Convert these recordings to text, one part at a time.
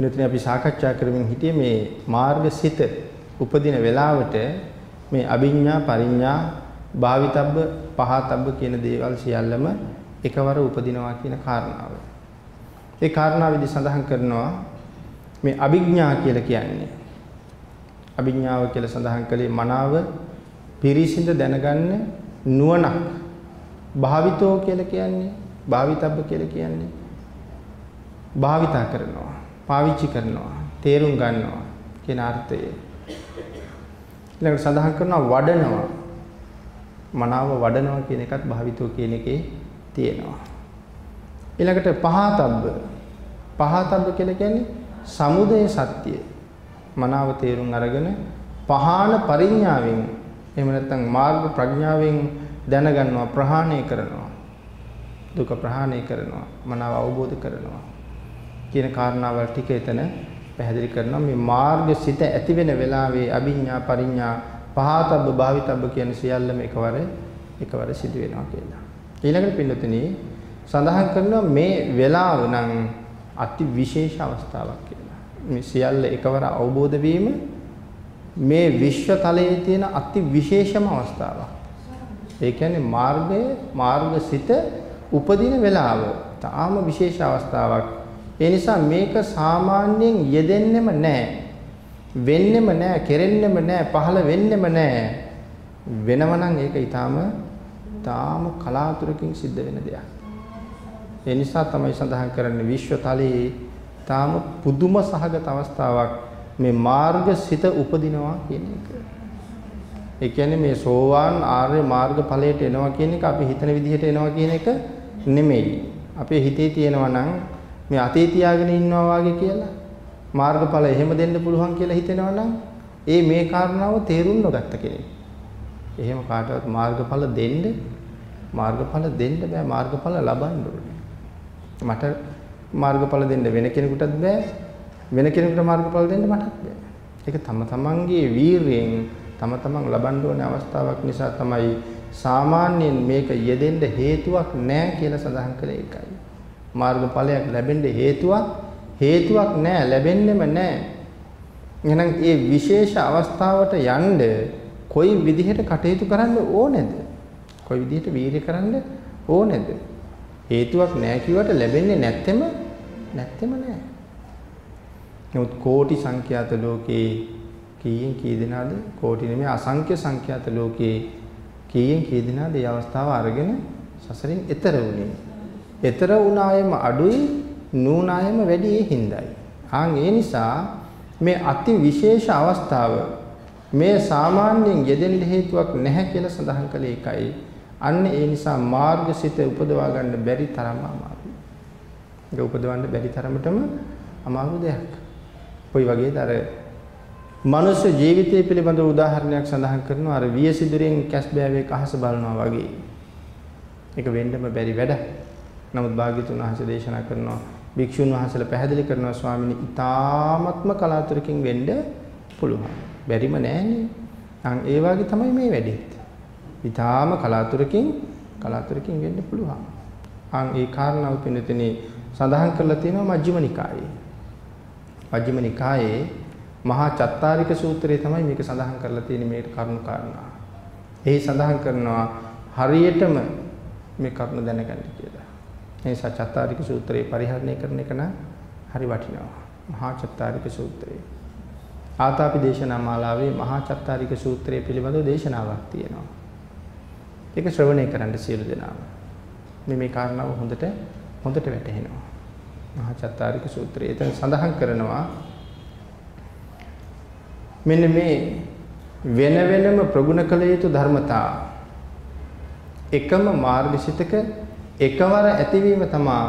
වෙනතන අපි සාකච්ඡා කරමින් හිටියේ මේ මාර්ගසිත උපදින වෙලාවට මේ අභිඥා පරිඥා භාවිතබ්බ පහතබ්බ කියන දේවල් සියල්ලම එකවර උපදිනවා කියන කාරණාව. ඒ කාරණාවේදී සඳහන් කරනවා මේ අභිඥා කියලා කියන්නේ. අභිඥාව කියලා සඳහන් කළේ මනාව පිරිසිඳ දැනගන්න නුවණක්. භාවිතෝ කියලා කියන්නේ භාවිතබ්බ කියලා කියන්නේ භාවිතා කරනවා. පාවිච්චි කරනවා තේරුම් ගන්නවා කියන අර්ථය. ඊළඟට සඳහන් කරනවා වඩනවා. මනාව වඩනවා කියන එකත් භාවිතෝ කියන එකේ තියෙනවා. ඊළඟට පහතබ්බ. පහතබ්බ කියලා කියන්නේ සමුදය සත්‍ය මනාව තේරුම් අරගෙන පහාන පරිඥාවෙන් එහෙම නැත්නම් මාර්ග ප්‍රඥාවෙන් දැනගන්නවා ප්‍රහාණය කරනවා. දුක ප්‍රහාණය කරනවා. මනාව අවබෝධ කරනවා. කියන කාරණාවල් ටික එතන පැහැදිලි කරනවා මේ මාර්ග සිත ඇති වෙන වෙලාවේ අභිඥා පරිඥා පහතබ්බ භාවිතබ්බ කියන සියල්ලම එකවර එකවර සිදු වෙනවා කියලා. ඊළඟට පින්නතුනි සඳහන් කරනවා මේ වෙලාව නම් අති විශේෂ අවස්ථාවක් කියලා. මේ සියල්ල එකවර අවබෝධ වීම මේ විශ්ව තලයේ තියෙන අති විශේෂම අවස්ථාවක්. ඒ කියන්නේ මාර්ගය මාර්ගසිත උපදින වෙලාව තාම විශේෂ අවස්ථාවක්. ඒ නිසා මේක සාමාන්‍යයෙන් යෙදෙන්නෙම නැහැ. වෙන්නෙම නැහැ, කෙරෙන්නෙම නැහැ, පහළ වෙන්නෙම නැහැ. වෙනව නම් ඒක ඊටාම තාම කලාතුරකින් සිද්ධ වෙන දෙයක්. ඒ නිසා තමයි සඳහන් කරන්නේ විශ්ව තලයේ තාම පුදුම සහගත අවස්ථාවක් මේ මාර්ග සිත උපදිනවා කියන එක. ඒ කියන්නේ මේ සෝවාන් ආර්ය මාර්ග ඵලයට එනවා කියන එක අපි හිතන විදිහට එනවා කියන එක නෙමෙයි. අපේ හිතේ තියෙනවා නම් මේ අතේ තියාගෙන ඉන්නවා වාගේ කියලා මාර්ගඵල එහෙම දෙන්න පුළුවන් කියලා හිතෙනවා නම් ඒ මේ කාරණාව තේරුම් නොගත්ත කෙනෙක්. එහෙම කාටවත් මාර්ගඵල දෙන්න මාර්ගඵල දෙන්න බෑ මාර්ගඵල ලබන්න ඕනේ. මට මාර්ගඵල දෙන්න වෙන කෙනෙකුටත් බෑ වෙන කෙනෙකුට මාර්ගඵල දෙන්න මටත් බෑ. ඒක තම තමන්ගේ වීරියෙන් තම තමන් ලබන්න ඕනේ අවස්ථාවක් නිසා තමයි සාමාන්‍යයෙන් මේක යෙදෙන්න හේතුවක් නැහැ කියලා සඳහන් කළේ ඒකයි. මාර්ගඵලයක් ලැබෙන්න හේතුවක් හේතුවක් නැහැ ලැබෙන්නෙම නැහැ. එහෙනම් මේ විශේෂ අවස්ථාවට යන්න කොයි විදිහට කටයුතු කරන්න ඕනේද? කොයි විදිහට වීර්ය කරන්න ඕනේද? හේතුවක් නැහැ කිව්වට ලැබෙන්නේ නැත්තෙම නැත්තෙම නැහැ. නමුත් කෝටි සංඛ්‍යාත ලෝකේ කීයෙන් කී දෙනාද? කෝටි නෙමෙයි අසංඛ්‍ය සංඛ්‍යාත ලෝකේ කීයෙන් කී දෙනාද මේ අවස්ථාව අරගෙන සසරින් එතර වුණේ? එතර වුණායම අඩුයි නූනායම වැඩි ඒ හිඳයි. ආන් ඒ නිසා මේ අති විශේෂ අවස්ථාව මේ සාමාන්‍යයෙන් යෙදෙන්න හේතුවක් නැහැ කියලා සඳහන් කළේ ඒකයි. අන්න ඒ නිසා මාර්ගසිත උපදවා ගන්න බැරි තරම අමාරුයි. ඒක උපදවන්න බැරි තරමටම අමාරු දෙයක්. කොයි වගේද අර මනුෂ්‍ය ජීවිතය පිළිබඳ උදාහරණයක් සඳහන් කරනවා අර වියසිදුරෙන් කැස් බෑවෙක් අහස බලනවා වගේ. ඒක වෙන්නම බැරි වැඩක්. නමුත් භාග්‍යතුන් වහන්සේ දේශනා කරනවා භික්ෂුන් වහන්සේලා පැහැදිලි කරනවා ස්වාමීනි ඊ타ත්ම කලාතුරකින් වෙන්න පුළුවන්. බැරිම නෑනේ. අන් ඒ වගේ තමයි මේ වැඩෙත්. ඊ타ම කලාතුරකින් කලාතුරකින් වෙන්න පුළුවන්. අන් ඒ කාරණාව පින්නතනේ සඳහන් කරලා තියෙනවා මජ්ක්‍ධිම නිකායේ. මජ්ක්‍ධිම නිකායේ මහා චත්තාරික සූත්‍රයේ තමයි මේක සඳහන් කරලා තියෙන්නේ මේ කරුණු කාරණා. එහි සඳහන් කරනවා හරියටම මේ කරුණ දැනගන්න කියලා. මේ සත්‍යාරික සූත්‍රයේ පරිහරණය කරන එක නම් හරි වටිනවා. මහා චත්තාරික සූත්‍රය. ආතාපි දේශනා මාලාවේ මහා චත්තාරික සූත්‍රය පිළිබඳව දේශනාවක් තියෙනවා. ඒක ශ්‍රවණය කරන්න සියලු දෙනාම. මේ මේ කාරණාව හොඳට හොඳට වැටහෙනවා. මහා චත්තාරික සූත්‍රය. එතන සඳහන් කරනවා මෙන්න මේ වෙන වෙනම ප්‍රගුණ කළ යුතු ධර්මතා එකම මාර්ගසිතක එකවර ඇතිවීම තමා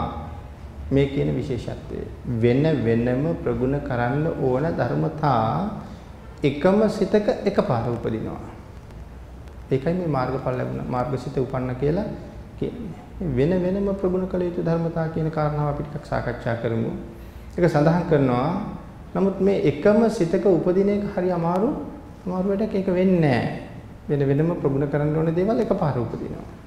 මේ කියන විශේෂත්වය. වෙන වෙනම ප්‍රගුණ කරන්න ඕන ධර්මතා එකම සිතක එකපාර උපදිනවා. ඒකයි මේ මාර්ගඵල ලැබුණ මාර්ගසිත උපන්න කියලා කියන්නේ. වෙන වෙනම ප්‍රගුණ කළ යුතු ධර්මතා කියන කාරණාව අපි ටිකක් සාකච්ඡා කරමු. ඒක සඳහන් කරනවා. නමුත් මේ එකම සිතක උපදින එක හරි අමාරු අමාරු වැඩක් ඒක වෙන්නේ නැහැ. වෙන වෙනම ප්‍රගුණ කරන්න ඕන දේවල් එකපාර උපදිනවා.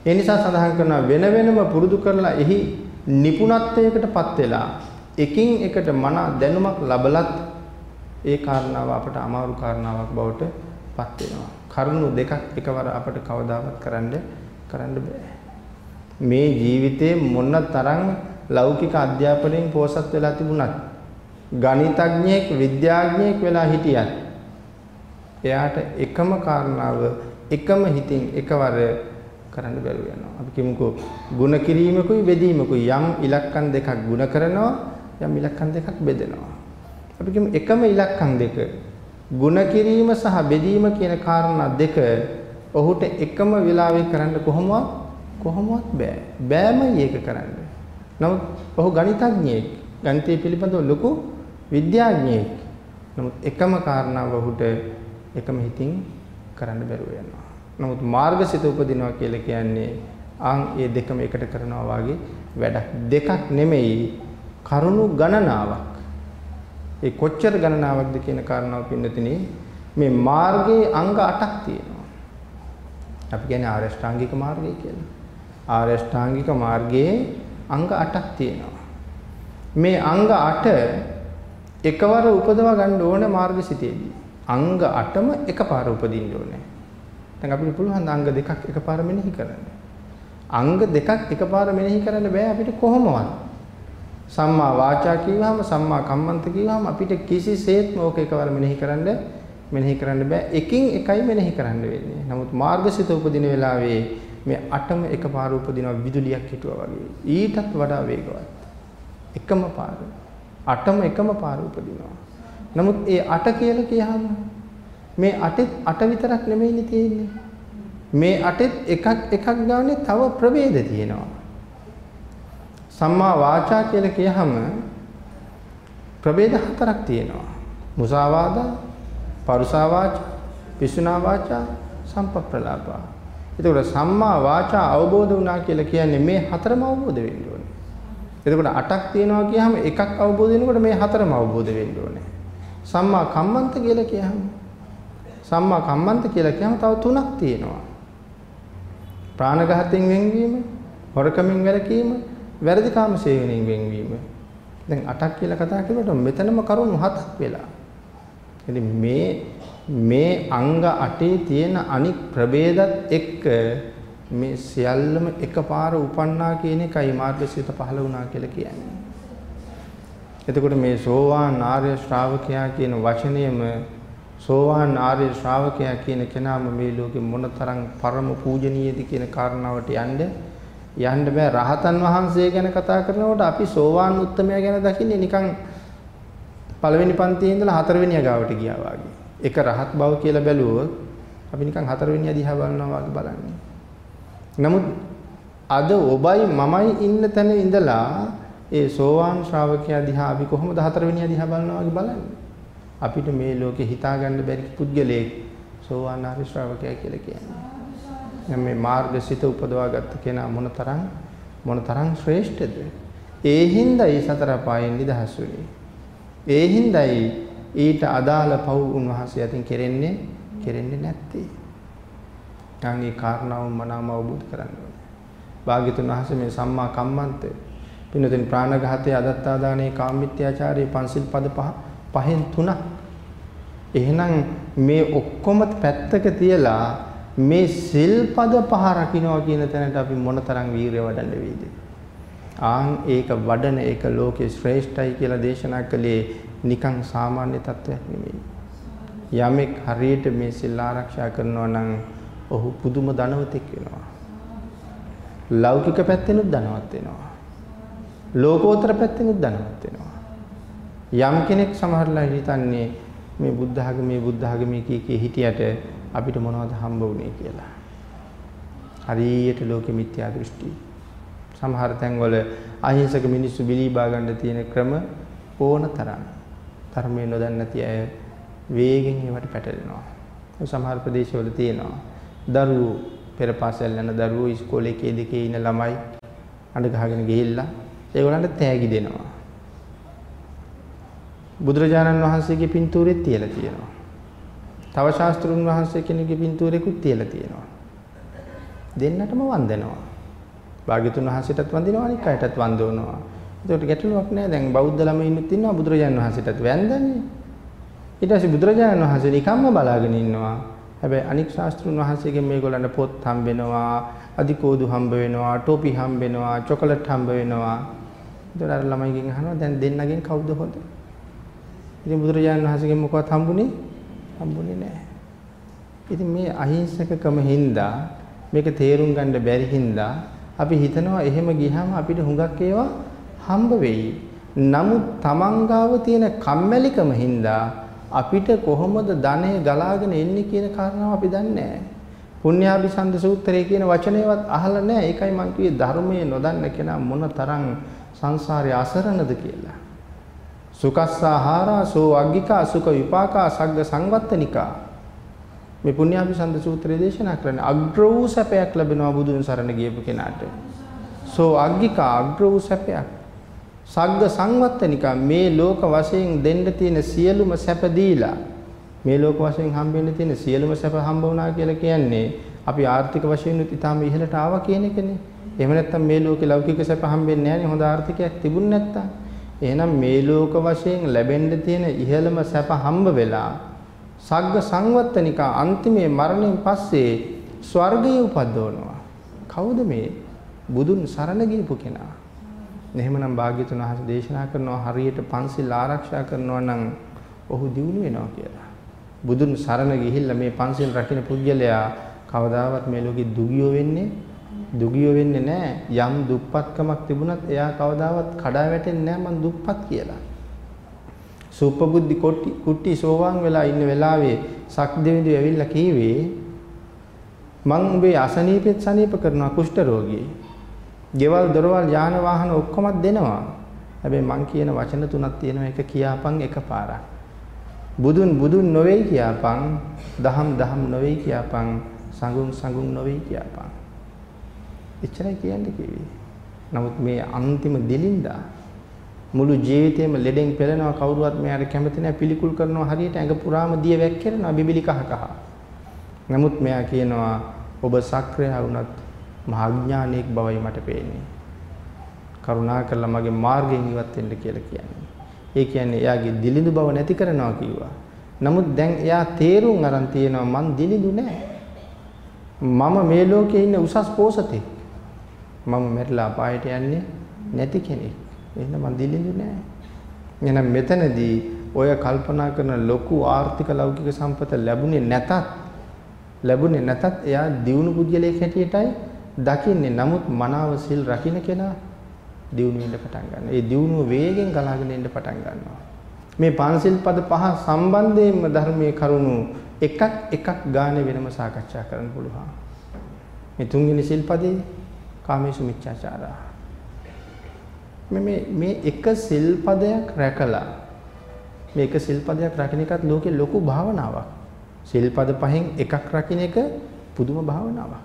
ඒ නිසා සඳහන් කරනවා වෙන වෙනම පුරුදු කරලා එහි නිපුණත්වයකටපත් වෙලා එකින් එකට මන දැනුමක් ලබලත් ඒ කාරණාව අපට අමාරු කාරණාවක් බවට පත් වෙනවා. කරුණු දෙකක් එකවර අපට කවදාවත් කරන්න කරන්න බෑ. මේ ජීවිතේ මොන තරම් ලෞකික අධ්‍යාපනයෙන් පෝසත් වෙලා තිබුණත් ගණිතඥයෙක් විද්‍යාඥයෙක් වෙලා හිටියත් එයාට එකම කාරණාව එකම හිතින් එකවර කරන්න බැරුව යනවා. අපි කිමුකෝ ಗುಣ කිරීමකුයි බෙදීමකුයි යම් ඉලක්කම් දෙකක් ಗುಣ කරනවා යම් ඉලක්කම් දෙකක් බෙදෙනවා. අපි කියමු එකම ඉලක්කම් දෙක ಗುಣ කිරීම සහ බෙදීම කියන කාරණා දෙක ඔහුට එකම වෙලාවෙ කරන්න කොහොමවත් කොහොමවත් බෑ. බෑමයි ඒක කරන්න. නමුත් ඔහු ගණිතඥයෙක්. ගණිතය පිළිබඳව ලොකු විද්‍යාඥයෙක්. නමුත් එකම කාරණාව ඔහුට එකම හිතින් කරන්න බැරුව යනවා. නමුත් මාර්ගසිත උපදිනවා කියලා කියන්නේ ආන් ඒ දෙකම එකට කරනවා වාගේ වැඩක්. දෙකක් නෙමෙයි කරුණු ගණනාවක්. ඒ කොච්චර ගණනාවක්ද කියන කාරණාව පින්නතිනේ මේ මාර්ගයේ අංග 8ක් තියෙනවා. අපි කියන්නේ ආරෂ්ඨාංගික මාර්ගය කියලා. ආරෂ්ඨාංගික මාර්ගයේ අංග 8ක් තියෙනවා. මේ අංග 8 එකවර උපදවා ගන්න ඕනේ මාර්ගසිතේදී. අංග 8ම එකපාර උපදින්න ඕනේ. දැන් අපිට පුළුවන් අංග දෙකක් එකපාර මෙනෙහි කරන්න. අංග දෙකක් එකපාර මෙනෙහි කරන්න බෑ අපිට කොහොමවත්. සම්මා වාචා කිව්වහම සම්මා කම්මන්ත කිව්වහම අපිට කිසිසේත්ම ඕක එකවර මෙනෙහි කරන්න මෙනෙහි කරන්න බෑ. එකින් එකයි මෙනෙහි කරන්න වෙන්නේ. නමුත් මාර්ගසිත උපදින වෙලාවේ මේ අටම එකපාර උපදිනවා විදුලියක් හිටුවා වගේ. ඊටත් වඩා වේගවත්. එකම පාර. අටම එකම පාර උපදිනවා. නමුත් ඒ අට කියලා කියහම මේ අටෙත් අට විතරක් නෙමෙයිනේ තියෙන්නේ. මේ අටෙත් එකක් එකක් ගානේ තව ප්‍රභේද තියෙනවා. සම්මා වාචා කියලා කියහම ප්‍රභේද හතරක් තියෙනවා. මුසාවාදා, පරුසා වාචා, පිසුනා වාචා, සම්පප්‍රලාපා. එතකොට සම්මා වාචා අවබෝධ වුණා කියලා කියන්නේ මේ හතරම අවබෝධ වෙන්න ඕනේ. එතකොට අටක් තියෙනවා කියහම එකක් අවබෝධ වෙනකොට මේ හතරම අවබෝධ වෙන්න ඕනේ. සම්මා කම්මන්ත කියලා කියහම සම්මා කම්මන්ත කියලා කියහම තව තුනක් තියෙනවා. ප්‍රාණඝාතයෙන් වෙන්වීම, හොරකමින් වැළකීම, වැරදි කාම සේවනයෙන් වෙන්වීම. දැන් 8ක් කියලා කතා කරනකොට මෙතනම කරුණු 7ක් වෙලා. ඉතින් මේ මේ අංග 8 තියෙන අනික් ප්‍රභේදත් එක්ක මේ සියල්ලම එකපාර උපන්නා කියන එකයි මාර්ගසිත පහළ වුණා කියලා කියන්නේ. එතකොට මේ සෝවාන් ආර්ය ශ්‍රාවකයා කියන වචනයම සෝවාන් ආර්ය ශ්‍රාවකයා කියන කෙනාම මේ ලෝකෙ මොනතරම් පරම පූජනීයද කියන කාරණාවට යන්නේ යන්න බෑ රහතන් වහන්සේ ගැන කතා කරනකොට අපි සෝවාන් උත්තමයා ගැන දකින්නේ නිකන් පළවෙනි පන්තියේ ඉඳලා හතරවෙනි ගාවට ගියා වගේ. එක රහත් බව කියලා බැලුවොත් අපි නිකන් හතරවෙනි දිහා බලනවා වගේ බලන්නේ. නමුත් අද ඔබයි මමයි ඉන්න තැන ඉඳලා ඒ සෝවාන් ශ්‍රාවකයා දිහා අපි කොහොමද හතරවෙනි දිහා බලනවා වගේ බලන්නේ. අපිට මේ ලෝකේ හිතාගන්න බැරි පුද්ගලයෙක් සෝවාන් ආර්ය ශ්‍රාවකයා කියලා කියන්නේ. මේ මාර්ගසිත උපදවාගත්ත කෙනා මොනතරම් මොනතරම් ශ්‍රේෂ්ඨද? ඒ හින්දායි සතර පායෙන් නිදහස් වෙන්නේ. ඒ හින්දායි ඊට අදාළ පව් උන්වහන්සේ අතින් කෙරෙන්නේ කෙරෙන්නේ නැත්තේ. ඥානී කාරණාව මනාම අවබෝධ කරගන්න ඕනේ. භාග්‍යතුන් වහන්සේ මේ සම්මා කම්මන්ත පින්නතෙන් ප්‍රාණඝාතය අදත්තාදානේ කාමමිත්‍යාචාරයේ පන්සිල් පද පහ පහෙන් තුනක්. එහෙනම් මේ ඔක්කොම පැත්තක තියලා මේ සිල්පද පහ රකින්නවා කියන තැනට අපි මොනතරම් වීරිය වඩන්න වේද? ආන් ඒක වඩන එක ලෝකේ ශ්‍රේෂ්ඨයි කියලා දේශනා කළේ නිකන් සාමාන්‍ය තත්වයක් නෙමෙයි. යමෙක් හරියට මේ සිල් ආරක්ෂා කරනවා නම් ඔහු පුදුම ධනවතෙක් වෙනවා. ලෞකික පැත්තෙනුත් ධනවත් වෙනවා. ලෝකෝත්තර පැත්තෙනුත් ධනවත් වෙනවා. යම් කෙනෙක් සමහරලා හිතන්නේ මේ බුද්ධ ආගමේ බුද්ධ ආගමේ කී කී හිටියට අපිට මොනවද හම්බ වුනේ කියලා. හරියට ලෝකෙ මිත්‍යා දෘෂ්ටි. සමහර තැන්වල අහිංසක මිනිස්සු බිලීබා ගන්න තියෙන ක්‍රම ඕන තරම්. ධර්මයේ නොදන්නේ නැති අය වේගෙන් ඒවට පැටලෙනවා. සමහර ප්‍රදේශවල තියෙනවා. දරුවෝ පෙර පාසල් යන දරුවෝ ඉස්කෝලේ එකේ දෙකේ ඉන්න ළමයි අඬ ගහගෙන ගිහිල්ලා ඒගොල්ලන්ට තෑගි දෙනවා. බුදුරජාණන් වහන්සේගේ පින්තූරෙත් තියලා තියෙනවා. තව ශාස්ත්‍රුන් වහන්සේ කෙනෙකුගේ පින්තූරෙකුත් තියලා තියෙනවා. දෙන්නටම වන්දනවා. භාග්‍යතුන් වහන්සේටත් වන්දිනවා අනික් අයටත් වන්දනවා. ඒකට ගැටලුවක් නැහැ. දැන් බෞද්ධ ළමයින්නුත් ඉන්නවා බුදුරජාණන් වහන්සේටත් වැන්දන්නේ. ඊට පස්සේ බුදුරජාණන් වහන්සේ නිකම්ම බලාගෙන ඉන්නවා. හැබැයි අනික් ශාස්ත්‍රුන් වහන්සේගෙන් මේගොල්ලන්ට පොත් හම්බ වෙනවා, අධිකෝදු හම්බ වෙනවා, ටෝපි හම්බ වෙනවා, චොකලට් හම්බ වෙනවා. ඒතර අර ළමයිගෙන් අහනවා දැන් දෙන්නගෙන් කවුද හොඳ? ඉතින් බුදුරජාණන් වහන්සේගෙන් මොකවත් හම්බුනේ? හම්බුනේ නැහැ. ඉතින් මේ අහිංසකකම හින්දා මේක තේරුම් ගන්න බැරි හින්දා අපි හිතනවා එහෙම ගියහම අපිට හුඟක් ඒවා හම්බ වෙයි. නමුත් තමන්ගාව තියෙන කම්මැලිකම හින්දා අපිට කොහොමද ධනෙ ගලාගෙන එන්නේ කියන කාරණාව අපි දන්නේ නැහැ. පුණ්‍යාභිසන්ද සූත්‍රයේ කියන වචනේවත් අහලා නැහැ. ඒකයි මං කිව්වේ ධර්මයේ නොදන්න කෙනා මොන තරම් සංසාරේ අසරණද කියලා. සුකස්සාහාරා සෝ අග්ගිකා සුඛ විපාකා සග්ග සංවත්තනිකා මේ පුණ්‍යාභිසන්ද සූත්‍රය දේශනා කරන්නේ අග්‍ර වූ සැපයක් ලැබෙනවා බුදුන් සරණ ගියපු කෙනාට. සෝ අග්ගිකා අග්‍ර වූ සැපයක්. සග්ග සංවත්තනිකා මේ ලෝක වශයෙන් දෙන්න තියෙන සියලුම සැප දීලා මේ ලෝක වශයෙන් හම්බෙන්න තියෙන සියලුම සැප හම්බ වුණා කියලා කියන්නේ අපි ආර්ථික වශයෙන් උත් ඊටාම ඉහළට ආවා කියන එකනේ. එහෙම නැත්නම් මේ ලෝකේ ලෞකික සැප හම්බෙන්නේ නැහැ නේ හොඳ ආර්ථිකයක් තිබුණ නැත්තම්. එහෙනම් මේ ලෝක වශයෙන් ලැබෙන්න තියෙන ඉහළම සැප හම්බ වෙලා සග්ග සංවත්තනිකා අන්තිමේ මරණයෙන් පස්සේ ස්වර්ගයේ උපද්දවනවා. කවුද මේ? බුදුන් සරණ ගියපු කෙනා. එහෙමනම් භාග්‍යතුන් වහන්සේ දේශනා කරනවා හරියට පන්සිල් ආරක්ෂා කරනවා නම් ඔහු දියුණු වෙනවා කියලා. බුදුන් සරණ ගිහිල්ලා මේ පන්සිල් රකින්න පුජ්‍යලයා කවදාවත් මේ ලෝකෙ දුගියෝ වෙන්නේ දුගියෝ වෙන්නේ නැහැ. යම් දුප්පත්කමක් තිබුණත් එයා කවදාවත් කඩා වැටෙන්නේ නැහැ මං දුප්පත් කියලා. සුප්පබුද්ධි කොට්ටි කුට්ටි සෝවාන් වෙලා ඉන්න වෙලාවේ සක්දෙවිඳු ඇවිල්ලා කීවේ මං උඹේ අසනීපෙත් සනීප කරනවා කුෂ්ඨ රෝගී. ගෙවල් දොරවල් යාන වාහන ඔක්කොමත් දෙනවා. හැබැයි මං කියන වචන තුනක් තියෙනවා එක කියාපන් එකපාරක්. බුදුන් බුදුන් නොවේයි කියාපන්, දහම් දහම් නොවේයි කියාපන්, සංගුන් සංගුන් නොවේයි කියාපන්. එච්චරයි කියන්නේ කිව්වේ. නමුත් මේ අන්තිම දිලින්දා මුළු ජීවිතේම ලෙඩෙන් පෙළෙනවා කවුරුවත් මෙයාට කැමති නැහැ පිළිකුල් කරනවා හරියට ඇඟ පුරාම දිය වැක්කිරෙනවා බිබිලි කහ කහ. නමුත් මෙයා කියනවා ඔබ සක්‍රිය වුණත් මහඥානියෙක් බවයි මට පේන්නේ. කරුණා කරලා මගේ මාර්ගයෙන් ඉවත් වෙන්න කියලා කියන්නේ. ඒ කියන්නේ එයාගේ දිලිඳු බව නැති කරනවා කිව්වා. නමුත් දැන් එයා තේරුම් අරන් තියෙනවා මං දිලිඳු නෑ. මම මේ ලෝකේ ඉන්න උසස් පෝසතෙක්. මම මැරිලා අපායට යන්නේ නැති කෙනෙක්. එහෙනම් මං දිලිඳු නෑ. එහෙනම් මෙතනදී ඔය කල්පනා කරන ලොකු ආර්ථික ලෞකික සම්පත ලැබුණේ නැතත් ලැබුණේ නැතත් එයා දියුණු පුද්ගලයෙක් හැටියටයි දකින්නේ. නමුත් මනාව සිල් රකින්න කෙනා දියුණු වෙන්න පටන් ගන්නවා. ඒ දියුණුව වේගෙන් ගලාගෙන එන්න පටන් ගන්නවා. මේ පංචිල් පද පහ සම්බන්ධයෙන්ම ධර්මයේ කරුණු එකක් එකක් ගානේ වෙනම සාකච්ඡා කරන්න පුළුවන්. මේ තුන්වෙනි සිල්පදේ කාමේසු මිච්ඡාචාරා මේ මේ එක සිල්පදයක් රැකලා මේ එක සිල්පදයක් රකින්න එකත් ලෝකේ ලොකු භාවනාවක්. සිල්පද පහෙන් එකක් රකින්න එක පුදුම භාවනාවක්.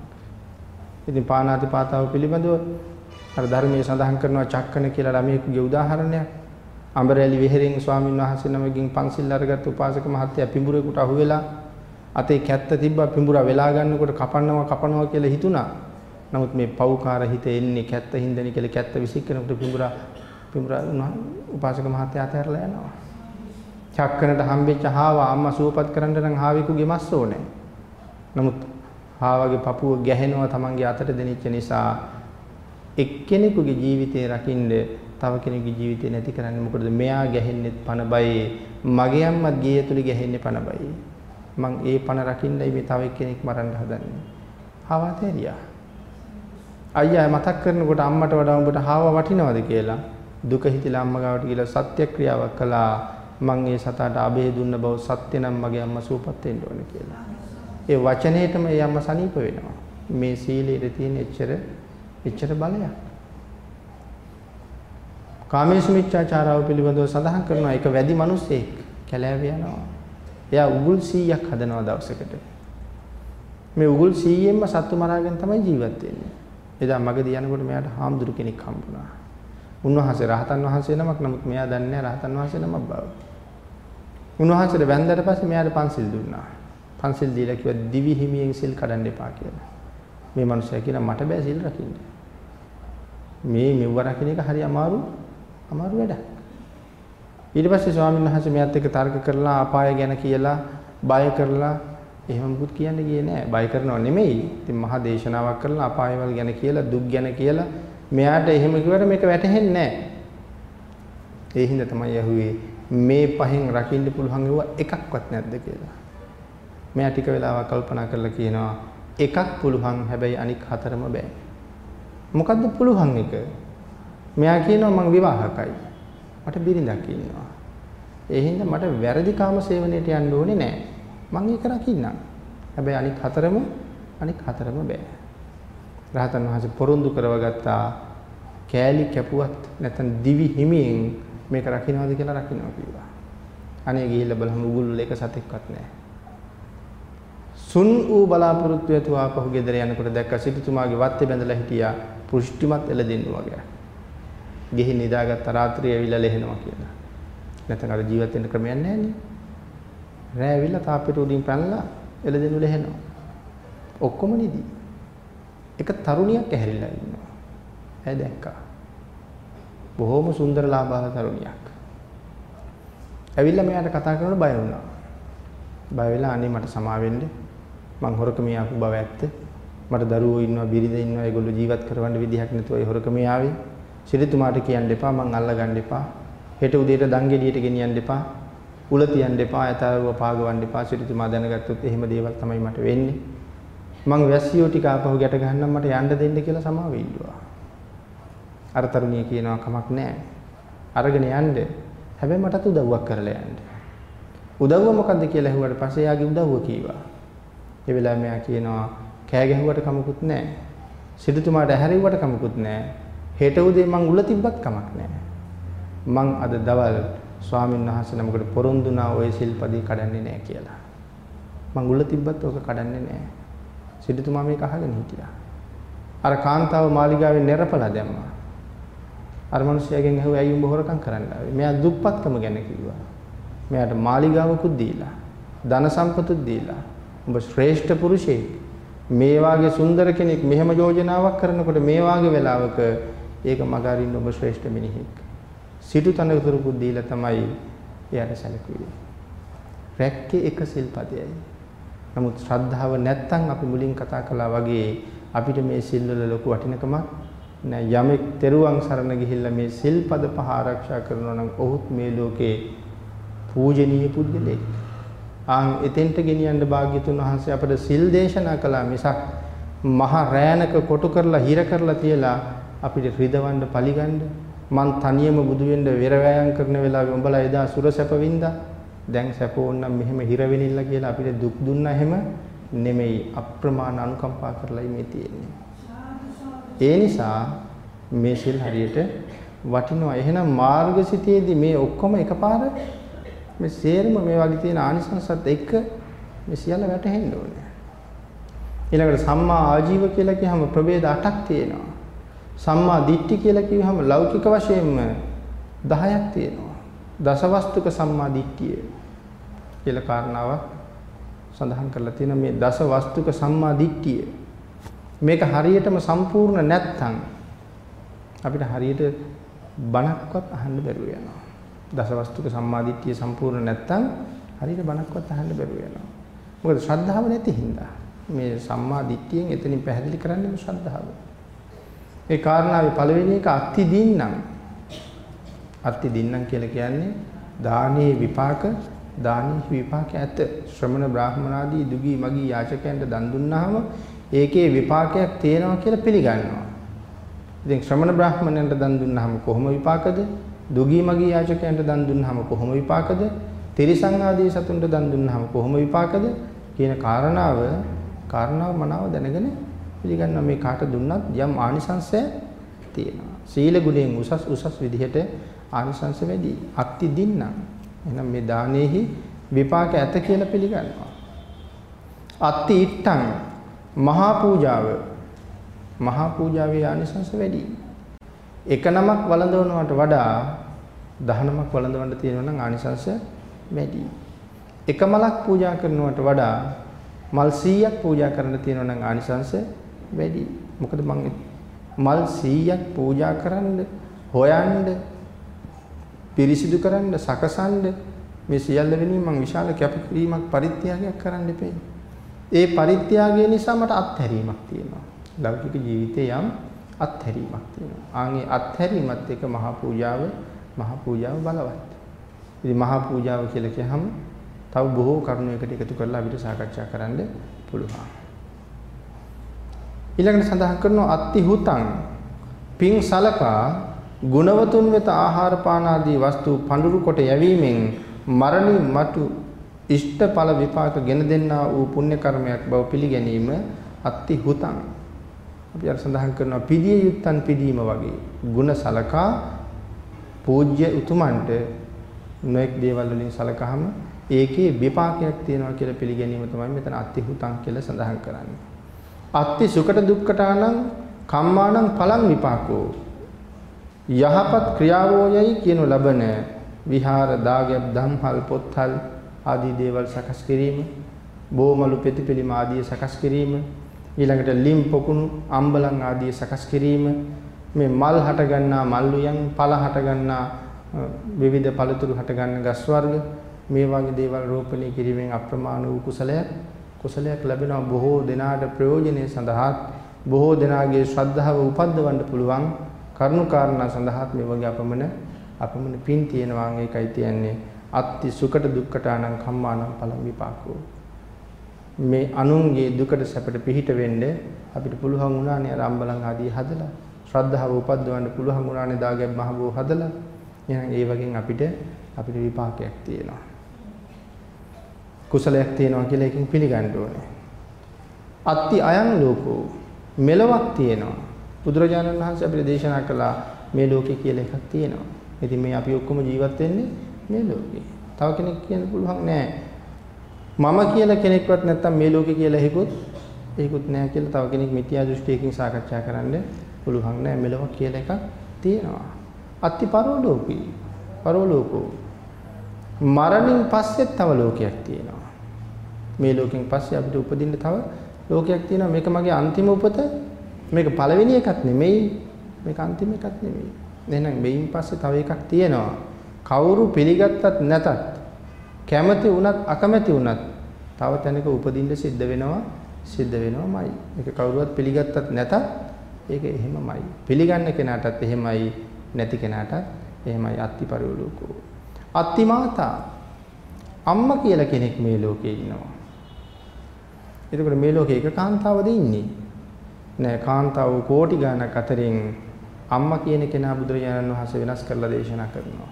ඉතින් පාණාති පාතාව පිළිබඳව අර ධර්මයේ සඳහන් කරනවා චක්කන කියලා ළමයෙකුගේ උදාහරණයක්. අඹරැලි විහෙරින් ස්වාමීන් වහන්සේ නමකින් පන්සිල් අරගත් උපාසක මහත්තයා පිඹුරේකට අහුවෙලා අතේ කැත්ත තිබ්බා පිඹුරා වෙලා ගන්නකොට කපන්නවා කපනවා කියලා හිතුණා. නමුත් මේ පව්කාර හිත එන්නේ කැත්ත හින්දනේ කියලා කැත්ත විසිකනකොට පිඹුරා පිඹුරා උපාසක මහත්තයා අතහැරලා යනවා. චක්කනට හම්බෙච්ච හාව අම්මා සුවපත් කරන්න නම් හාවෙකුගේ මස් ඕනේ. නමුත් හාවගේ පපුව ගැහෙනවා Tamanගේ අතට දෙනිච්ච නිසා එක්කෙනෙකුගේ ජීවිතේ රකින්න තව කෙනෙකුගේ ජීවිතේ නැති කරන්නේ මොකටද? මෙයා ගැහෙන්නෙත් පණ බයි මගේ අම්මත් ගේ ඇතුලේ ගැහෙන්නේ පණ බයි. මං ඒ පණ රකින්නයි මේ තව එක්කෙනෙක් මරන්න හදන්නේ. හවතේරියා අයියා මතක් කරනකොට අම්මට වඩා උඹට හාව වටිනවද කියලා දුක හිතිලා අම්මා ගාවට ගිහලා සත්‍යක්‍රියාවක් කළා මං ඒ සතාට අබේ දුන්න බව සත්‍ය නම් මගේ අම්මා සූපත් වෙන්න ඕනේ කියලා. ඒ වචනේටම ඒ අම්මා සනීප වෙනවා. මේ සීලයේ තියෙන එච්චර එච්චර බලයක්. කාමේශ මිච්ඡාචාරාව පිළිබඳව සඳහන් කරනවා එක වැඩි මිනිස්සෙක් කැලෑව යනවා. එයා උගුල් 100ක් හදනවා දවසකට. මේ උගුල් 100ෙන්ම සත්තු මරාගෙන තමයි ජීවත් වෙන්නේ. එදා මගදී යනකොට මෙයාට හාමුදුරු කෙනෙක් හම්බුණා. උන්වහන්සේ රහතන් වහන්සේ නමක් නමුත් මෙයා දන්නේ නැහැ රහතන් වහන්සේ නමක් බව. උන්වහන්සේට වැන්දට පස්සේ මෙයාට පන්සිල් දුන්නා. පන්සිල් දීලා කිව්වා දිවි හිමියෙන් සිල් කඩන්න එපා කියලා. මේ මිනිසයා කියලා මට බෑ සිල් රකින්න. මේ මෙව රකින්න එක හරි අමාරු අමාරු වැඩක්. ඊට පස්සේ ස්වාමීන් වහන්සේ මෙයත් එක්ක තර්ක කරලා අපාය ගැන කියලා බය කරලා එහෙම මුකුත් කියන්න ගියේ නෑ. බය කරනව නෙමෙයි. ඉතින් මහා දේශනාවක් කරලා අපායවල ගැන කියලා දුක් ගැන කියලා මෙයාට එහෙම කිව්වට මේක වැටහෙන්නේ නෑ. ඒ හින්දා තමයි යහුවේ මේ පහෙන් රකින්න පුළුවන් ඒවා එකක්වත් නැද්ද කියලා. මෙයා ටික වෙලාවක් කල්පනා කරලා කියනවා එකක් පුළුවන් හැබැයි අනික් හතරම බෑ. මොකද්ද පුළුවන් එක? මෙයා කියනවා මං විවාහකයි. මට බිරිඳක් ඉන්නවා. ඒ හින්දා මට වැරදි කාම සේවනයට යන්න ඕනේ නෑ. මං ඒක රකින්නම්. හැබැයි අනික් හතරම අනික් හතරම බෑ. රහතන් වහන්සේ පොරොන්දු කරවගත්තා කෑලි කැපුවත් නැත්නම් දිවි හිමියෙන් මේක රකින්නවද කියලා රකින්නවා කිව්වා. අනේ ගිහිල්ලා බලහම උගුල් එක සතෙක්වත් නැහැ. සුන් ඌ බලාපොරොත්තු ඇතුව ආපහු ගෙදර යනකොට දැක්ක සිටුතුමාගේ වත්තේ බැඳලා හිටියා පුෂ්ටිමත් එළදෙන්නු වගේ. ගෙහින් නිදාගත්ත රාත්‍රිය ඇවිල්ලා ලෙහෙනවා කියලා. නැත්නම් අර ජීවත් වෙන්න ක්‍රමයක් නැහැ නේ. රෑ ඇවිල්ලා තාපෙට උඩින් පැනලා එළදෙන්නු ලෙහෙනවා. ඔක්කොම නිදි. එක තරුණියක් ඇහැරිලා ඉන්නවා. ඇය දැක්කා. බොහොම සුන්දර ලාභාල තරුණියක්. ඇවිල්ලා මෙයාට කතා කරනකොට බය වුණා. බය වෙලා අනේ මට සමා වෙන්න. මං හොරකමේ ආපු බව ඇත්ත. මට දරුවෝ ඉන්නවා, බිරිඳ ඉන්නවා. ඒගොල්ලෝ ජීවත් කරවන්න විදිහක් නැතුව ඒ හොරකමේ ආවේ. සිරිතුමාට කියන්න එපා, මං අල්ල ගන්න එපා. හෙට උදේට දංගෙඩියට ගෙනියන්න එපා. උල තියන්න එපා, ඇතාරුව පාගවන්න එපා. සිරිතුමා දැනගත්තොත් එහෙම දේවල් තමයි මට වෙන්නේ. මං වැස්සියෝ ටික ආපහු ගැට ගහන්නම් මට යන්න දෙන්න කියලා සමාව ඉල්ලුවා. අර තරුණිය කියනවා කමක් නැහැ. අරගෙන යන්න. හැබැයි මටත් උදව්වක් කරලා යන්න. උදව්ව මොකද්ද කියලා ඇහුවට පස්සේ යාගේ උදව්ව කීවා. ඒ වෙලාවේ මෙයා කියනවා කෑ ගැහුවට කමකුත් නැහැ. සිටුතුමාට ඇහැරෙව්වට කමකුත් නැහැ. හෙට උදේ මං උල තිබ්බත් කමක් නැහැ. මං අද දවල් ස්වාමීන් වහන්සේ නමකට පොරොන්දුනා ওই සිල්පදී කඩන්නේ නැහැ කියලා. මං උල තිබ්බත් ඕක කඩන්නේ නැහැ. සිටුතුමා මේක අහගෙන හිටියා. අර කාන්තාව මාලිගාවේ නිරපලා දැම්මා. අර මිනිහයාගෙන් ඇහුවා ඇයි උඹ හොරකම් කරන්න ආවේ? මෙයා දුප්පත්කම ගැන කිව්වා. මෙයාට මාලිගාවකුත් දීලා, ධන සම්පතුත් දීලා. උඹ ශ්‍රේෂ්ඨ පුරුෂයෙක්. මේ වාගේ සුන්දර කෙනෙක් මෙහෙම යෝජනාවක් කරනකොට මේ වාගේ වෙලාවක ඒක මගහරින්න ඔබ ශ්‍රේෂ්ඨ මිනිහෙක්. සිටු තනතුරුකුත් දීලා තමයි එයාට සැලකුවේ. රැක්කේ එක සිල්පදයයි. නමුත් ශ්‍රද්ධාව නැත්තම් අපි මුලින් කතා කළා වගේ අපිට මේ සිල්වල ලොකු වටිනකමක් නෑ යමෙක් තෙරුවන් සරණ ගිහිල්ලා මේ සිල්පද පහ ආරක්ෂා කරනවා නම් ඔහුත් මේ ලෝකේ පූජනීය පුද්ගලෙක්. ආන් එතෙන්ට ගෙනියන්න භාග්‍යතුන් වහන්සේ අපට සිල් දේශනා කළා මිසක් මහ රෑනක කොටු කරලා හිර කරලා තියලා අපිට රිදවන්න පලිගන්න මං තනියම බුදු වෙන්න වෙර වෑයම් කරන වෙලාවේ උඹලා එදා සුර සැප වින්දා දැන් සැප ඕන්නම් මෙහෙම හිර වෙනින්න කියලා අපිට දුක් දුන්නා හැම නෙමෙයි අප්‍රමාණ අනුකම්පා කරලායි මේ තියෙන්නේ ඒ නිසා මේ සිල් හරියට වටිනවා. එහෙනම් මාර්ගසිතේදී මේ ඔක්කොම එකපාර මේ සේරම මේ වගේ තියෙන ආනිසංසත් එක්ක මේ සියල්ල වැටහෙන්න ඕනේ. ඊළඟට සම්මා ආජීව කියලා කියහම ප්‍රභේද 8ක් තියෙනවා. සම්මා දිට්ඨි කියලා කියවහම ලෞකික වශයෙන්ම 10ක් තියෙනවා. දසවස්තුක සම්මා දිට්ඨිය කියලා කාරණාවක් සඳහන් කරලා තියෙනවා මේ දසවස්තුක සම්මා දිට්ඨිය මේක හරියටම සම්පූර්ණ නැත්නම් අපිට හරියට බණක්වත් අහන්න බැරුව යනවා. දසවස්තුක සම්මාදිට්ඨිය සම්පූර්ණ නැත්නම් හරියට බණක්වත් අහන්න බැරුව යනවා. මොකද ශ්‍රද්ධාව නැති හින්දා. මේ සම්මාදිට්ඨියෙන් එතනින් පැහැදිලි කරන්නේ ශ්‍රද්ධාව. ඒ කාරණාවේ පළවෙනි එක අත්ති දින්නම්. අත්ති දින්නම් කියලා කියන්නේ දානේ විපාක දානේ විපාක ඇත. ශ්‍රමණ බ්‍රාහ්මනාදී දුගී මගී යාචකයන්ට දන් දුන්නාම ඒකේ විපාකයක් තියෙනවා කියලා පිළිගන්නවා. ඉතින් ශ්‍රමණ බ්‍රාහ්මණයන්ට දන් දුන්නාම කොහොම විපාකද? දුගී මගී යාචකයන්ට දන් දුන්නාම කොහොම විපාකද? තිරිසන් ආදී සතුන්ට දන් දුන්නාම කොහොම විපාකද? කියන කාරණාව කාරණාව මනාව දැනගෙන පිළිගන්නවා මේ කාට දුන්නත් යම් ආනිසංශය තියෙනවා. සීල ගුණයෙන් උසස් උසස් විදිහට ආනිසංශ වැඩි. අක්ති දින්නම්. එහෙනම් මේ දානෙහි විපාක ඇත කියලා පිළිගන්නවා. අත්ති ඉත්තං මහා පූජාව මහා පූජාවේ ආනිසංස වැඩි. එක නමක් වළඳවනවට වඩා 19ක් වළඳවන්න තියෙනවා නම් ආනිසංස වැඩි. එක මලක් පූජා කරනවට වඩා මල් 100ක් පූජා කරන්න තියෙනවා නම් ආනිසංස වැඩි. මොකද මම මල් 100ක් පූජා කරන්න හොයන්න පිරිසිදු කරන්න, සකසන්න මේ සියල්ල වෙනුවෙන් මම විශාල කැපකිරීමක් පරිත්‍යාගයක් කරන්න එපේ. ඒ පරිත්‍යාගය නිසා මට අත්හැරීමක් තියෙනවා. ලෞකික ජීවිතේ යම් අත්හැරීමක් තියෙනවා. ආන්ගේ අත්හැරීමත් එක්ක මහා පූජාව මහා පූජාව බලවත්. ඉතින් මහා පූජාව කියලා කියහම තව බොහෝ කරුණු එකට එකතු කරලා අපිට සාකච්ඡා කරන්න පුළුවන්. ඊළඟට සඳහන් කරනවා අත්ති හුතං. පින් සලකා ගුණවතුන් වෙත ආහාර පාන ආදී වස්තු පඳුරු කොට යැවීමෙන් මරණින් මතු ඉෂ්ට ඵල විපාක ගෙන දෙන්නා වූ පුණ්‍ය කර්මයක් බව පිළිගැනීම අත්ති හුතං. අපි අර සඳහන් කරනවා පිළිය යුත්තන් පිළීම වගේ. ಗುಣ සලකා පූජ්‍ය උතුමන්ට නොඑක් දේවල් වලින් සලකහම ඒකේ විපාකයක් තියෙනවා කියලා පිළිගැනීම තමයි මෙතන අත්ති හුතං කියලා සඳහන් කරන්නේ. අත්ති සුකට දුක්කටානං කම්මානං පලං විපාකෝ. යහපත් ක්‍රියාවෝයයි කියනු ලබන විහාර දාගැබ් ධම්හල් පොත්හල් ආදී දේවල් සකස් කිරීම බෝමලු පෙතිපිලිම ආදී සකස් කිරීම ඊළඟට ලිම් පොකුණු අම්බලන් ආදී සකස් කිරීම මේ මල් හට ගන්නා මල්ලුයන් පල හට ගන්නා විවිධ පළතුරු හට ගන්න ගස් වර්ග මේ වගේ දේවල් රෝපණය කිරීමෙන් අප්‍රමාණ වූ කුසලයක්. කුසලයක් ලැබෙනවා බොහෝ දෙනාට ප්‍රයෝජනෙ සඳහා බොහෝ දෙනාගේ ශ්‍රද්ධාව උපද්දවන්න පුළුවන් කරුණු කාරණා සඳහා මේ වගේ අපමණ අපමණ පින් තියෙනවා ඒකයි තියන්නේ අත්ති සුකට දුක්කට අනං කම්මානම් පලම් විපාකෝ. මේ අනුන්ගේ දුකට සැපට පිහිට වෙන්න අපිට පුළුවන් වුණානේ අර අම්බලන් ආදී හදලා. ශ්‍රද්ධාව උපද්දවන්න පුළුවන් වුණානේ දාගැබ් මහබෝ හදලා. එහෙනම් ඒ වගේ අපිට අපිට විපාකයක් තියෙනවා. කුසලයක් තියෙනවා කියලා එකකින් පිළිගන්න ඕනේ අත්ති අයං ලෝකෝ මෙලොවක් තියෙනවා බුදුරජාණන් වහන්සේ අපිට දේශනා කළා මේ ලෝකේ කියලා එකක් තියෙනවා ඉතින් මේ අපි ඔක්කොම ජීවත් වෙන්නේ මේ ලෝකේ තව කෙනෙක් කියන්න පුළුවන් නෑ මම කියලා කෙනෙක්වත් නැත්තම් මේ ලෝකේ කියලා හිකුත් ඒකුත් නෑ කියලා තව කෙනෙක් මිත්‍යා දෘෂ්ටියකින් සාකච්ඡා කරන්න පුළුවන් නෑ මෙලොව කියලා එකක් තියෙනවා. අත්ති පරලෝකී. පරලෝකෝ. මරණින් පස්සේ තව ලෝකයක් තියෙනවා. මේ ලෝකෙන් පස්සේ අපිට උපදින්න තව ලෝකයක් තියෙනවා. මේක මගේ අන්තිම උපත. මේක පළවෙනි එකක් නෙමෙයි. මේක අන්තිම එකක් නෙමෙයි. එහෙනම් මෙයින් පස්සේ තව එකක් තියෙනවා. කවුරු පිළිගත්තත් නැතත් කැමති වුණත් අකමැති වුණත් තව තැනක උපදින්න සිද්ධ වෙනවා සිද්ධ වෙනවමයි. ඒක කවුරුවත් පිළිගත්තත් නැතත් ඒක එහෙමමයි. පිළිගන්න කෙනාටත් එහෙමයි නැති කෙනාටත් එහෙමයි අත්තිපරිවලෝකෝ. අත්ති මාතා අම්මා කියලා කෙනෙක් මේ ලෝකේ ඉන්නවා. එතකොට මේ ලෝකේ එක කාන්තාවද ඉන්නේ? නෑ කාන්තාව කෝටි ගණනක් අතරින් අම්මා කියන කෙනා බුදුරජාණන් වහන්සේ වෙනස් කරලා දේශනා කරනවා.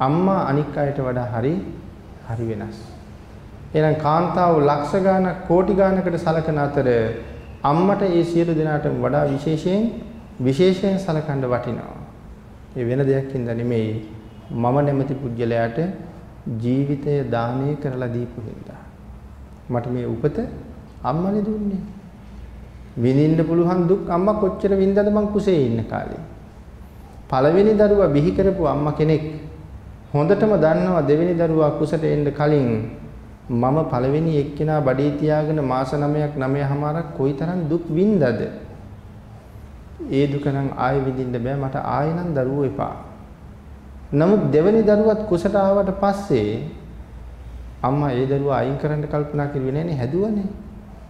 අම්මා අනික් අයට වඩා හරි හරි වෙනස්. එහෙනම් කාන්තාව ලක්ෂ ගාණක් කෝටි ගාණකට සලකන අතර අම්මට ඒ සියලු දෙනාටම වඩා විශේෂයෙන් විශේෂයෙන් සලකන්න වටිනවා. ඒ වෙන දෙයක් හින්දා නෙමෙයි මම නැමැති පුජ්‍යලයට ජීවිතය දානය කරලා දීපු හින්දා. මට මේ උපත අම්මනේ දුන්නේ. විඳින්න පුළුවන් දුක් අම්මා කොච්චර වින්දද මං කුසේ ඉන්න කාලේ. පළවෙනි දරුවා බිහි කරපු අම්මා කෙනෙක් හොඳටම දන්නවා දෙවෙනි දරුවා කුසට එන්න කලින් මම පළවෙනි එක්කෙනා බඩේ තියාගෙන මාස 9ක් 9මාරක් කොයිතරම් දුක් වින්දද ඒ දුක නම් ආයෙ විඳින්න බෑ මට ආයෙ නම් දරුවෝ එපා නමුත් දෙවෙනි දරුවත් කුසට ආවට පස්සේ අම්මා ඒ දරුවා අයින් කරන්න කල්පනා කරුවේ නෑනේ හැදුවනේ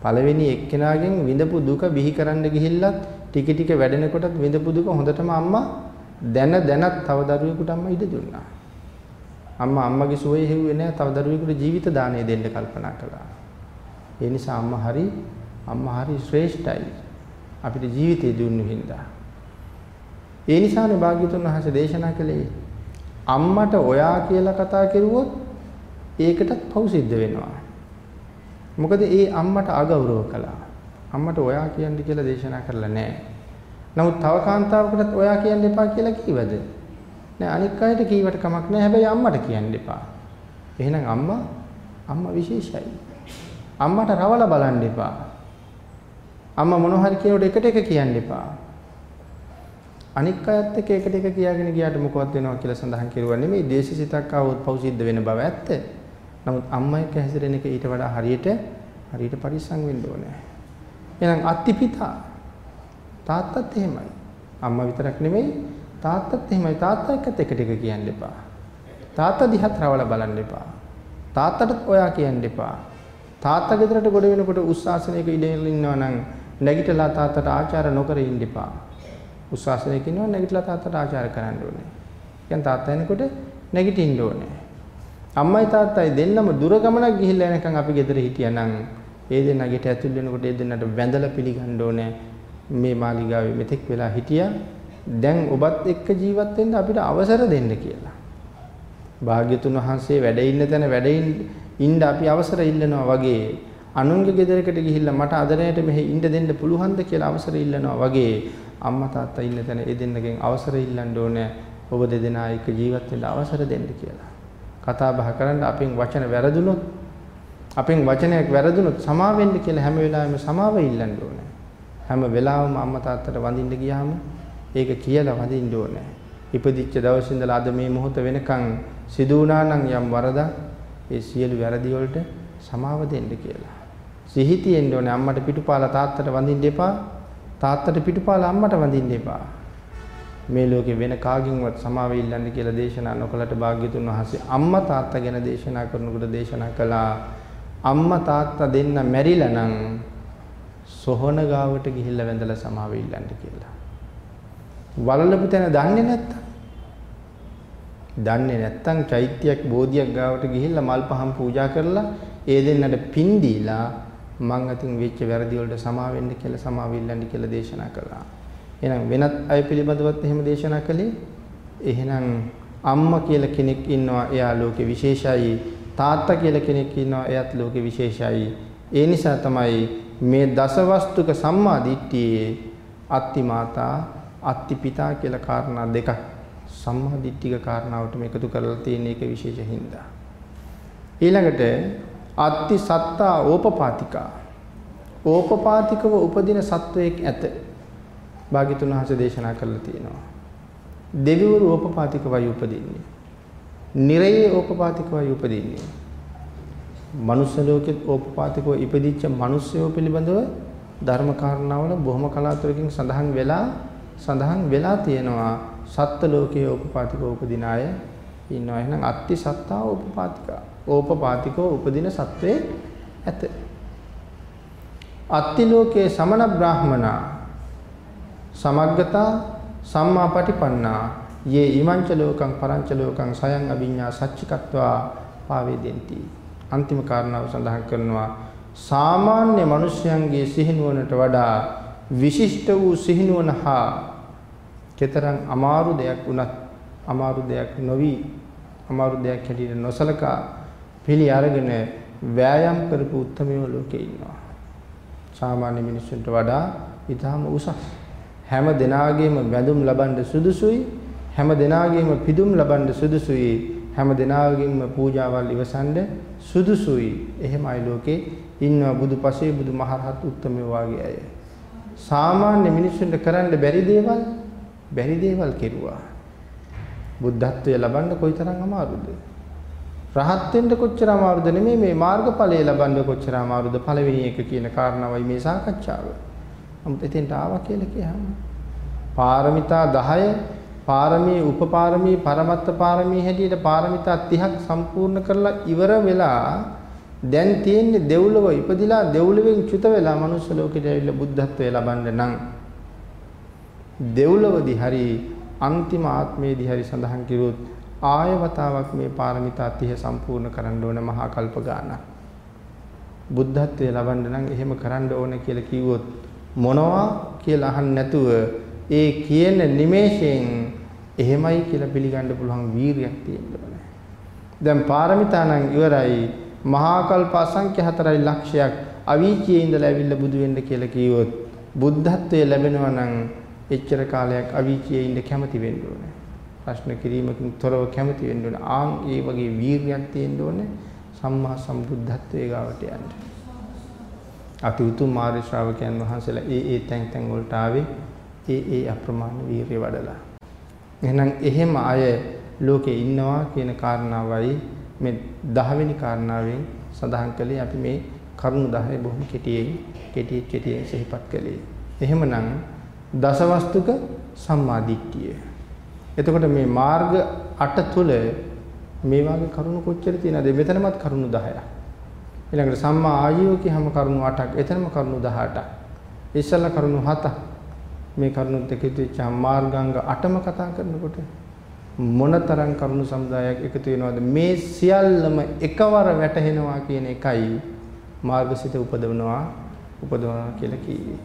පළවෙනි එක්කෙනාගෙන් විඳපු දුක බිහි කරන්න ගිහිල්ලත් ටික ටික වැඩෙනකොටත් විඳපු දුක හොඳටම අම්මා දැන දැනත් තව දරුවෙකුට අම්මා ඉඩ දුන්නා අම්මා අම්මගේ සුවය හෙව්වේ නැහැ. තව දරුවෙකුට ජීවිත දාණය දෙන්න කල්පනා කළා. ඒ නිසා අම්මා හරි අම්මා හරි ශ්‍රේෂ්ඨයි. අපිට ජීවිතේ දුන්නු හින්දා. ඒ නිසානේ භාග්‍යතුන් වහන්සේ දේශනා කළේ අම්මට ඔයා කියලා කතා කරුවොත් ඒකටත් පව් සිද්ධ වෙනවා. මොකද ඒ අම්මට අගෞරව කළා. අම්මට ඔයා කියන්න කියලා දේශනා කරලා නැහැ. නමුත් තව කාන්තාවකටත් ඔයා කියන්න එපා කියලා කිව්වද? නෑ අනික් අයට කීවට කමක් නෑ හැබැයි අම්මට කියන්න එපා. එහෙනම් අම්මා අම්මා විශේෂයි. අම්මට රවල බලන්න එපා. අම්මා මොන හරි කියනකොට එකට එක කියන්න එපා. අනික් අයත් එක්ක එකට එක කියාගෙන ගියාට මොකවත් වෙනවා කියලා සඳහන් කෙරුවා නෙමෙයි දේශසිතක් ආවොත් පෞසිද්ධ වෙන බව ඇත්ත. නමුත් අම්මා එක්ක හැසිරෙන එක ඊට වඩා හරියට හරියට පරිස්සම් වෙන්න ඕනේ. එහෙනම් අත්තිපිතා තාත්තත් එහෙමයි. අම්මා විතරක් නෙමෙයි තාත්තත් එහෙමයි තාත්තා එක්කත් එක ටික කියන්න එපා. තාත්තා දිහත් රවල බලන්න එපා. තාත්තටත් ඔයා කියන්න එපා. තාත්තා ගෙදරට ගොඩ වෙනකොට උස්සාසනයක ඉඳලා ඉන්නවා නම් නැගිටලා තාත්තට ආචාර නොකර ඉන්න එපා. උස්සාසනයක ඉන්නවා නැගිටලා තාත්තට ආචාර කරන්න ඕනේ. කියන්නේ තාත්තා එනකොට නැගිටින්න ඕනේ. අම්මයි තාත්තයි දෙන්නම දුර ගමනක් ගිහිල්ලා එනකන් අපි ගෙදර හිටියනම් ඒ දෙන්නගෙට ඇතුල් වෙනකොට ඒ දෙන්නට වැඳලා පිළිගන්න ඕනේ. මේ මාලිගාවේ මෙතෙක් වෙලා හිටියා. දැන් ඔබත් එක්ක ජීවත් වෙන්න අපිට අවසර දෙන්න කියලා. භාග්‍යතුන් වහන්සේ වැඩ ඉන්න තැන වැඩ ඉන්න අපි අවසර ඉල්ලනවා වගේ අනුන්ගේ ගෙදරකට ගිහිල්ලා මට අදරයට මෙහි ඉන්න දෙන්න පුළුවන්ද කියලා අවසර ඉල්ලනවා වගේ අම්මා තාත්තා ඉන්න තැන ඒ දෙන්නගෙන් අවසර ඉල්ලන්න ඕනේ ඔබ දෙදෙනා එක්ක ජීවත් වෙන්න අවසර දෙන්න කියලා. කතා බහ කරන්න අපෙන් වචන වැරදුනොත් අපෙන් වචනයක් වැරදුනොත් සමා වෙන්න කියලා හැම වෙලාවෙම සමාව ඉල්ලන්න ඕනේ. හැම වෙලාවෙම අම්මා තාත්තට වඳින්න ගියාම ඒක කියලා වඳින්න ඕනේ. ඉපදිච්ච දවසේ ඉඳලා අද මේ මොහොත වෙනකන් සිදු වුණා නම් යම් වරදක් ඒ සියලු වැරදි වලට සමාව දෙන්න කියලා. සිහි තියෙන්න ඕනේ අම්මට පිටුපාලා තාත්තට වඳින්න එපා. තාත්තට පිටුපාලා අම්මට වඳින්න එපා. මේ ලෝකේ වෙන කාගින්වත් සමාව ඉල්ලන්න කියලා දේශනා නොකලට භාග්‍යතුන් වහන්සේ අම්මා තාත්තා ගැන දේශනා කරනකොට දේශනා කළා අම්මා තාත්තා දෙන්න මැරිලා නම් සොහන ගාවට ගිහිල්ලා වැඳලා සමාව ඉල්ලන්න කියලා. වලලපු තැන දන්නේ නැත්තම් දන්නේ නැත්තම් චෛත්‍යයක් බෝධියක් ගාවට ගිහිල්ලා මල් පහන් පූජා කරලා ඒ දෙන්නට පින් දීලා මං අතින් වෙච්ච වැරදි වලට සමා වෙන්න කියලා සමාව ඉල්ලන්න කියලා දේශනා කළා. එහෙනම් වෙනත් අය පිළිබඳවත් එහෙම දේශනා කළේ? එහෙනම් අම්මා කියලා කෙනෙක් ඉන්නවා එයා ලෝකේ විශේෂයි. තාත්තා කියලා කෙනෙක් ඉන්නවා එයත් ලෝකේ විශේෂයි. ඒ නිසා තමයි මේ දසවස්තුක සම්මා දිට්ඨියේ අත්ති මාතා අත්ති පිතා කියලා කාරණා දෙකක් සම්මා දිට්ඨික කාරණාවට මේකතු කරලා තියෙන එක විශේෂ හින්දා. ඊළඟට අත්ති සත්තා ඕපපාතිකා ඕපපාතිකව උපදින සත්වයක් ඇත භාග්‍යතුන් වහන්සේ දේශනා කරලා තියෙනවා. දෙවිවරු ඕපපාතිකවයි උපදින්නේ. නිරයේ ඕපපාතිකවයි උපදින්නේ. මනුස්ස ලෝකෙත් ඕපපාතිකව ඉපදිච්ච මිනිස්සයෝ පිළිබඳව ධර්ම කාරණාවල බොහොම කලාතුරකින් සඳහන් වෙලා සඳහන් වෙලා තියෙනවා සත්ත්ව ලෝකයේ ඕපපාතිකව උපදින අය ඉන්නවා. එහෙනම් අත්ති සත්තා ඕපපාතිකා. ඕපපාතිකව උපදින සත්වයේ ඇත. අත්ති ලෝකයේ සමන බ්‍රාහමනා සමග්ගතා සම්මාපටිපන්නා යේ ඉමංච ලෝකං පරංච ලෝකං සයං අභිඤ්ඤා සච්චිකත්වා පාවේදෙන්ති අන්තිම කාරණාව සඳහන් කරනවා සාමාන්‍ය මිනිසයන්ගේ සිහිනුවනට වඩා විශිෂ්ට වූ සිහිනුවන හා කතරම් අමාරු දෙයක් වුණත් අමාරු දෙයක් නොවි අමාරු දෙයක් හැටියට නොසලකා පිළි අරගෙන වෑයම් කරපු උත්මයෝ ලෝකේ ඉන්නවා. සාමාන්‍ය මිනිසුන්ට වඩා ඊටාම උසස්. හැම දෙනාගේම වැඳුම් ලබන්න සුදුසුයි හැම දෙනාගේම පිදුම් ලබන්න සුදුසුයි හැම දෙනාගේම පූජාවල් ඉවසන්න සුදුසුයි. එහෙමයි ලෝකේ ඉන්නවා බුදුපසේ බුදුමහරහත් උත්තමයෝ වාගේ අය. සාමාන්‍ය මිනිස්සුන්ට කරන්න බැරි දේවල් බැරි දේවල් කෙරුවා. බුද්ධත්වයේ ලබන්න කොයිතරම් අමාරුද? රහත් වෙන්න කොච්චර අමාරුද නෙමෙයි මේ මාර්ගඵලය ලබන්න කොච්චර අමාරුද පළවෙනි එක කියන කාරණාවයි මේ සාකච්ඡාව. නමුත් එතෙන්ට ආවා කියලා කියහම පාරමිතා 10 පාරමී උපපාරමී පරමත්ත පාරමී හැටියට පාරමිතා 30ක් සම්පූර්ණ කරලා ඉවර වෙලා දැන් තියෙන්නේ දෙව්ලොව ඉපදිලා දෙව්ලොවෙන් චුත වෙලා මනුස්ස ලෝකෙට ඇවිල්ලා බුද්ධත්වයේ ලබන්න නම් දෙව්ලොවදී හරි අන්තිම ආත්මයේදී හරි සඳහන් කිරුවොත් ආය වතාවක් මේ පාරමිතා 30 සම්පූර්ණ කරන්න ඕන මහා කල්ප ගානක්. බුද්ධත්වයේ ලබන්න නම් එහෙම කරන්න ඕන කියලා කිව්වොත් මොනවා කියලා අහන්න නැතුව ඒ කියන නිමේෂයෙන් එහෙමයි කියලා පිළිගන්න පුළුවන් වීරියක් තියෙන්න ඕනේ. දැන් පාරමිතා නම් ඉවරයි. මහා කල්ප අසංඛ්‍ය 4 ලක්ෂයක් අවීචියේ ඉඳලා ඇවිල්ලා බුදු වෙන්න කියලා කිව්වොත් බුද්ධත්වයේ ලැබෙනවා නම් එච්චර කාලයක් අවීචියේ ඉඳ කැමති වෙන්න ඕනේ. ප්‍රශ්න කිරීමකින් තොරව කැමති වෙන්න ඕනේ. ආන් ඒ වගේ වීරියක් තියෙන්න ඕනේ සම්මා සම්බුද්ධත්වයේ ගාවට යන්න. අති උතුම් මාර්ග ශ්‍රාවකයන් වහන්සේලා ඒ ඒ තැන් තැන් වලට ආවේ ඒ ඒ අප්‍රමාණ වීරිය වඩලා. එහෙනම් එහෙම අය ලෝකේ ඉන්නවා කියන කාරණාවයි මේ 10 වෙනි කාරණාවෙන් සඳහන් කළේ අපි මේ කරුණු 10 බොහොම කෙටියෙන් කෙටියෙන් කෙටියෙන් සිහිපත් කළේ. එහෙමනම් දසවස්තුක සම්මාදිට්ඨිය. එතකොට මේ මාර්ග 8 තුල මේ වගේ කරුණු කොච්චර තියෙනවද? මෙතනමත් කරුණු 10ක්. ඊළඟට සම්මා ආජීව කියහම කරුණු 8ක්. එතනම කරුණු 18ක්. ඉස්සල්ලා කරුණු 7ක්. මේ කරුණුත් එක්ක ඉතිච්ච මාර්ගාංග 8ම කතා කරනකොට මොනතරම් කරුණු සමුදායක් එකතු වෙනවද මේ සියල්ලම එකවර වැටහෙනවා කියන එකයි මාර්ගසිත උපදවනවා උපදවනවා කියලා කිව්වේ.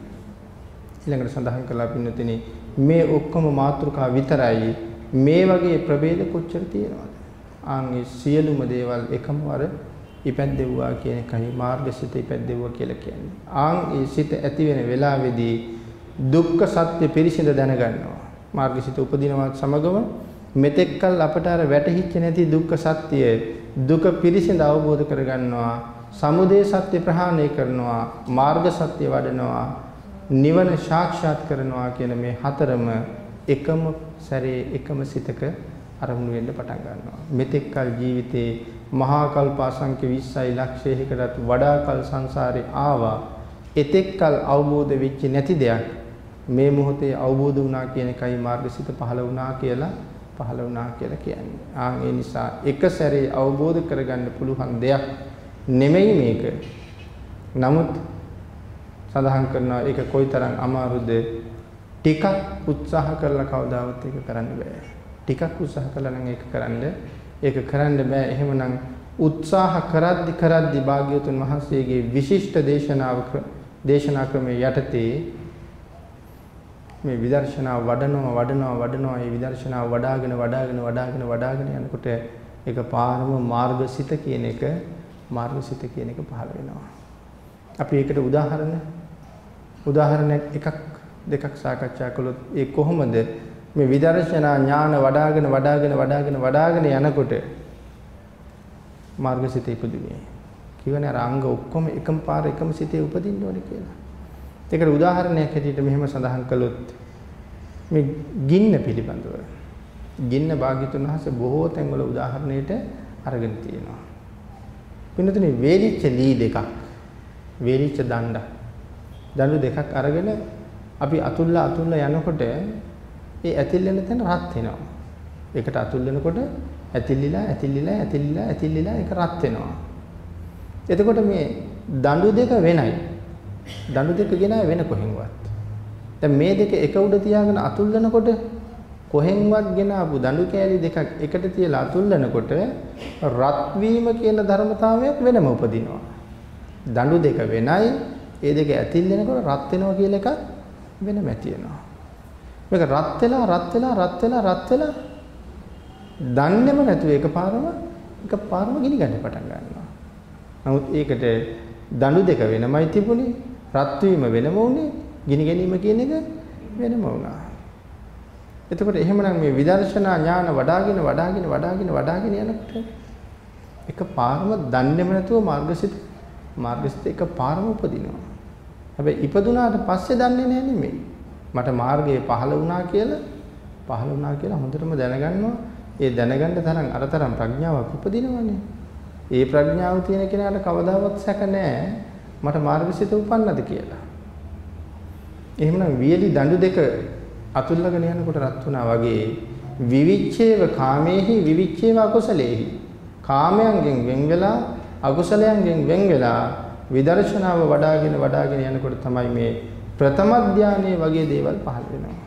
ඊළඟට සඳහන් කළා පින්නතිනි මේ ඔක්කොම මාතෘකා විතරයි මේ වගේ ප්‍රභේද කොච්චර තියෙනවද? ආන්ගේ සියලුම දේවල් එකම වර ඉපැද්දෙව්වා කියන එකයි මාර්ගසිත ඉපැද්දෙව්වා කියලා කියන්නේ. ආන් ඒ සිත ඇති වෙන වෙලාවේදී දුක්ඛ සත්‍ය පිරිසිඳ දැනගන්නවා. මාර්ගසිත උපදිනවත් සමගම මෙතෙක්කල් අපට අර වැටහිච්ච නැති දුක්ඛ සත්‍ය දුක පිරිසිඳ අවබෝධ කරගන්නවා. සමුදය සත්‍ය ප්‍රහාණය කරනවා. මාර්ග සත්‍ය වඩනවා. නිවන සාක්ෂාත් කරනවා කියන මේ හතරම එකම සැරේ එකම සිතක අරමුණු වෙන්න පටන් ගන්නවා. මෙතෙක්කල් ජීවිතේ මහා කල්ප අසංඛ්‍ය 20යි ලක්ෂයකටත් වඩා කල් සංසාරේ ආවා. එතෙක්කල් අවබෝධ වෙච්ච නැති දෙයක් මේ මොහොතේ අවබෝධ වුණා කියන එකයි මාර්ගසිත පහළ වුණා කියලා පහළ වුණා කියලා කියන්නේ. ආන් ඒ නිසා එක සැරේ අවබෝධ කරගන්න පුළුවන් දෙයක් නෙමෙයි මේක. නමුත් සඳහන් කරනවා ඒක කොයිතරම් අමාරුද ටිකක් උත්සාහ කරලා කවදාවත් ඒක කරන්න බෑ. ටිකක් උත්සාහ කළා නම් ඒක කරන්න ඒක කරන්න බෑ. එහෙමනම් උත්සාහ කරද්දි කරද්දි භාග්‍යවතුන් වහන්සේගේ විශිෂ්ට දේශනාව දේශනා ක්‍රමයේ යටතේ මේ විදර්ශනාව වඩනවා වඩනවා වඩනවා මේ විදර්ශනාව වඩාගෙන වඩාගෙන වඩාගෙන වඩාගෙන යනකොට ඒක පාරම මාර්ගසිත කියන එක මාර්ගසිත කියන එක පහළ වෙනවා. අපි ඒකට උදාහරණ උදාහරණයක් එකක් දෙකක් සාකච්ඡා කළොත් ඒ කොහොමද මේ විදර්ශනා ඥාන වඩාගෙන වඩාගෙන වඩාගෙන වඩාගෙන යනකොට මාර්ගසිත ඉපදුනේ. කිව්වනේ අර අංග ඔක්කොම එකම පාර එකම සිතේ උපදින්න ඕනේ කියලා. ඒකට උදාහරණයක් හැටියට මෙහෙම සඳහන් කළොත් මේ ගින්න පිළිබඳව ගින්න භාග්‍යතුන් වහන්සේ බොහෝ තැන්වල උදාහරණයට අරගෙන තියෙනවා. වෙනතනේ වේලිච්ච ලී දෙකක් වේලිච්ච දණ්ඩ දඬු දෙකක් අරගෙන අපි අතුල්ලා අතුල්ලා යනකොට ඒ ඇතිල්ලෙන තැන රත් වෙනවා. ඒකට අතුල් වෙනකොට ඇතිල්ලිලා ඇතිල්ලිලා ඇතිල්ලිලා ඇතිල්ලිලා ඒක රත් වෙනවා. එතකොට මේ දඬු දෙක වෙනයි. දඬු දෙක ගෙනාවේ වෙන කොහෙන්වත්. දැන් මේ දෙක එක උඩ තියාගෙන අතුල්ලනකොට කොහෙන්වත් ගෙනාවු දඬු කෑලි දෙකක් එකට තියලා අතුල්ලනකොට රත් වීම කියන ධර්මතාවයක් වෙනම උපදිනවා. දඬු දෙක වෙනයි ඒ දෙක ඇතිල්ලෙනකොට රත් වෙනවා කියලා එකක් වෙනම ඇති වෙනවා. මේක රත් වෙලා රත් වෙලා රත් වෙලා රත් වෙලා දන්නේම නැතුව එකපාරම එකපාරම ගිනි ගන්න පටන් ගන්නවා. නමුත් ඒකට දඬු දෙක වෙනමයි තිබුණේ රත් වීම වෙනම වුණේ ගිනි ගැනීම කියන එක වෙනම වුණා. එතකොට එහෙමනම් මේ විදර්ශනා ඥාන වඩාගෙන වඩාගෙන වඩාගෙන වඩාගෙන යනකොට එකපාරම දන්නේම නැතුව මාර්ගසිත මාර්ගසිත එකපාරම උපදිනවා. හැබැයි ඉපදුනාට පස්සේ දන්නේ නැහැ නෙමෙයි. මට මාර්ගය පහළ වුණා කියලා පහළ වුණා කියලා හොඳටම දැනගන්නවා. ඒ දැනගන්න තරම් අරතරම් ප්‍රඥාවක් උපදිනවනේ. ඒ ප්‍රඥාව තියෙන කෙනාට කවදාවත් සැක නැහැ මට මාර්ගසිත උපන්නද කියලා. එහෙමනම් වියලි දඬු දෙක අතුල්ලගෙන යනකොට රත් වුණා වගේ විවිච්ඡේව කාමේහි විවිච්ඡේව අකුසලේහි කාමයන්ගෙන් වෙන් වෙලා අකුසලයන්ගෙන් වෙන් වෙලා විදර්ශනාව වඩාගෙන වඩාගෙන යනකොට තමයි මේ ප්‍රථම ධානයේ වගේ දේවල් පහළ වෙනවා.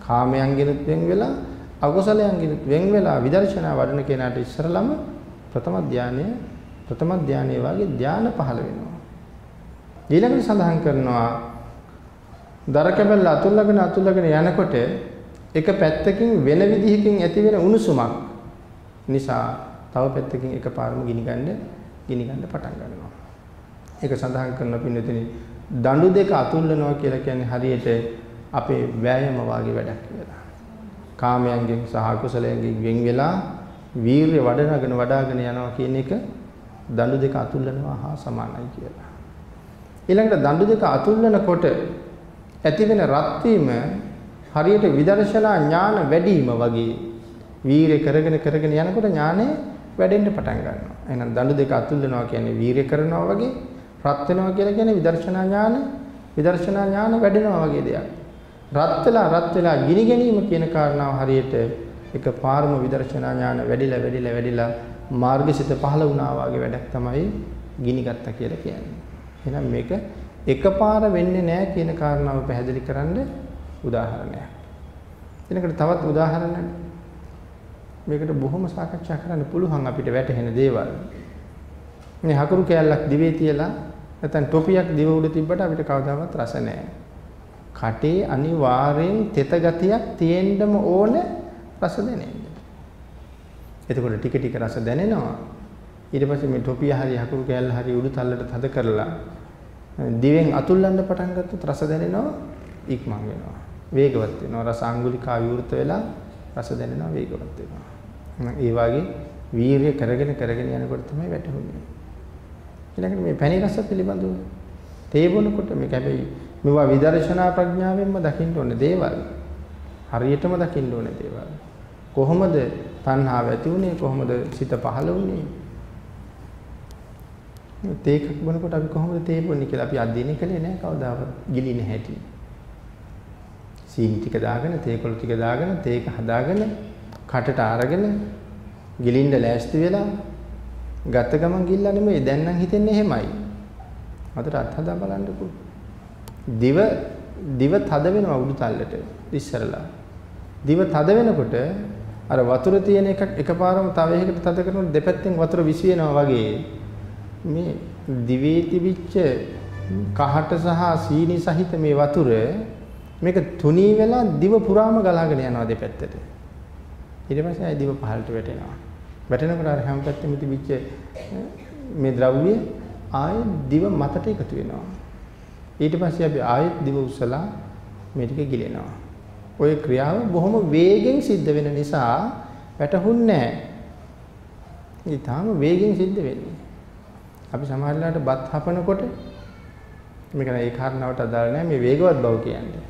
කාමයන්ගෙනුත් වෙන් වෙලා අකුසලයන්ගෙනුත් වෙන් වෙලා විදර්ශනා වඩන කෙනාට ඉස්සරළම ප්‍රථම ධානය ප්‍රථම ධානයේ වගේ ධාන පහළ වෙනවා. ඊළඟට සඳහන් කරනවා දර කැබල්ල අතුල්ලගෙන අතුල්ලගෙන යනකොට එක පැත්තකින් වෙන විදිහකින් ඇති වෙන උණුසුමක් නිසා තව පැත්තකින් එකපාරම ගිනි ගන්න ගිනි ගන්න පටන් ගන්නවා. ඒක සඳහන් කරන පින්නතුනි දඬු දෙක අතුල්ලනවා කියලා කියන්නේ හරියට අපේ වෑයම වාගේ වැඩක් කියලා. කාමයන්ගෙන් සහ කුසලයෙන් වෙන් වෙලා වීරිය වඩනගෙන වඩාගෙන යනවා කියන එක දඬු දෙක අතුල්ලනවා හා සමානයි කියලා. ඊළඟට දඬු දෙක අතුල්ලනකොට ඇති වෙන රත් වීම හරියට විදර්ශනා ඥාන වැඩිම වගේ වීරිය කරගෙන කරගෙන යනකොට ඥානය වැඩෙන්න පටන් ගන්නවා. එහෙනම් දඬු දෙක අතුල්ලනවා කියන්නේ වීරිය කරනවා වගේ රත් වෙනවා කියලා කියන්නේ විදර්ශනා ඥාන විදර්ශනා ඥාන වැඩෙනවා වගේ දෙයක්. රත් වෙලා රත් වෙලා ගිනි ගැනීම කියන කාරණාව හරියට එක පාරම විදර්ශනා ඥාන වැඩිලා වැඩිලා වැඩිලා මාර්ගසිත පහළ වුණා වගේ වැඩක් තමයි ගිනි ගත්තා කියලා කියන්නේ. එහෙනම් මේක එකපාර වෙන්නේ නැහැ කියන කාරණාව පැහැදිලි කරන්න උදාහරණයක්. ඊළඟට තවත් උදාහරණයක්. මේකට බොහොම සාකච්ඡා කරන්න පුළුවන් අපිට වැටහෙන දේවල්. මේ හකුරු කෑල්ලක් දිවේ තියලා නැත්නම් ටොපියක් දිව උඩ තිබ්බට අපිට කවදාවත් රස නැහැ. කටේ අනිවාර්යෙන් තෙත ගතියක් තියෙන්නම ඕන රස දැනෙන්න. එතකොට ටික ටික රස දැනෙනවා. ඊට පස්සේ මේ ටොපිය හරි හකුරු කෑල්ල හරි උඩු තල්ලට තද කරලා දිවෙන් අතුල්ලන්න පටන් ගත්තොත් රස දැනෙනවා ඉක්මන් වෙනවා. වේගවත් වෙනවා. රස අඟුලිකා විවෘත වෙලා රස දැනෙනවා වේගවත් වෙනවා. ඒ වගේ වීරිය කරගෙන කරගෙන යනකොට තමයි වැටහුනේ. ඊළඟට මේ පැණි රස පිළිබඳව තේබුණකොට මේක හැබැයි මේවා විදර්ශනා ප්‍රඥාවෙන්ම දකින්න ඕනේ දේවල්. හරියටම දකින්න ඕනේ දේවල්. කොහොමද තණ්හාව ඇති වුනේ කොහොමද සිත පහළ වුනේ? තේකක් බොනකොට අපි කොහොමද තේ බොන්නේ කියලා අපි අධ්‍යයනය කළේ නැහැ කවදාවත් ගිලින හැටි. සීනි ටික දාගෙන තේකොළ ටික දාගෙන තේක හදාගෙන කටට අරගෙන ගිලින්න ලෑස්ති වෙලා ගත ගමන් ගිල්ලා නෙමෙයි දැන් නම් හිතෙන්නේ එහෙමයි. අතට අත් හදා බලන්නකෝ. දිව දිව තද වෙනවා උඩු තල්ලට ඉස්සරලා. දිව තද වෙනකොට අර වතුර තියෙන එකක් එකපාරම තව එකකට තද කරනකොට දෙපැත්තෙන් වතුර විසි වෙනවා වගේ මේ දිවේ තිබිච්ච කහට සහ සීනි සහිත මේ වතුර මේක තුනී වෙලා දිව පුරාම ගලාගෙන යනවා දෙපැත්තට. ඊට පස්සේ ආයි දිව පහළට වැටෙනවා. වැටෙනකොට අර හැම පැත්තෙම තිබිච්ච මේ ද්‍රව්‍ය ආයෙ දිව මතට එකතු වෙනවා. ඊට පස්සේ අපි ආයෙත් දිව උස්සලා මේ ටික ගිලෙනවා. ওই ක්‍රියාව බොහොම වේගෙන් සිද්ධ වෙන නිසා වැටහුන්නේ නැහැ. ඊටාම වේගෙන් සිද්ධ වෙන්නේ. අපි සමහරවිට බත් හපනකොට මේක නෑ ඒ කාරණාවට අදාළ නෑ මේ වේගවත් බව කියන්නේ.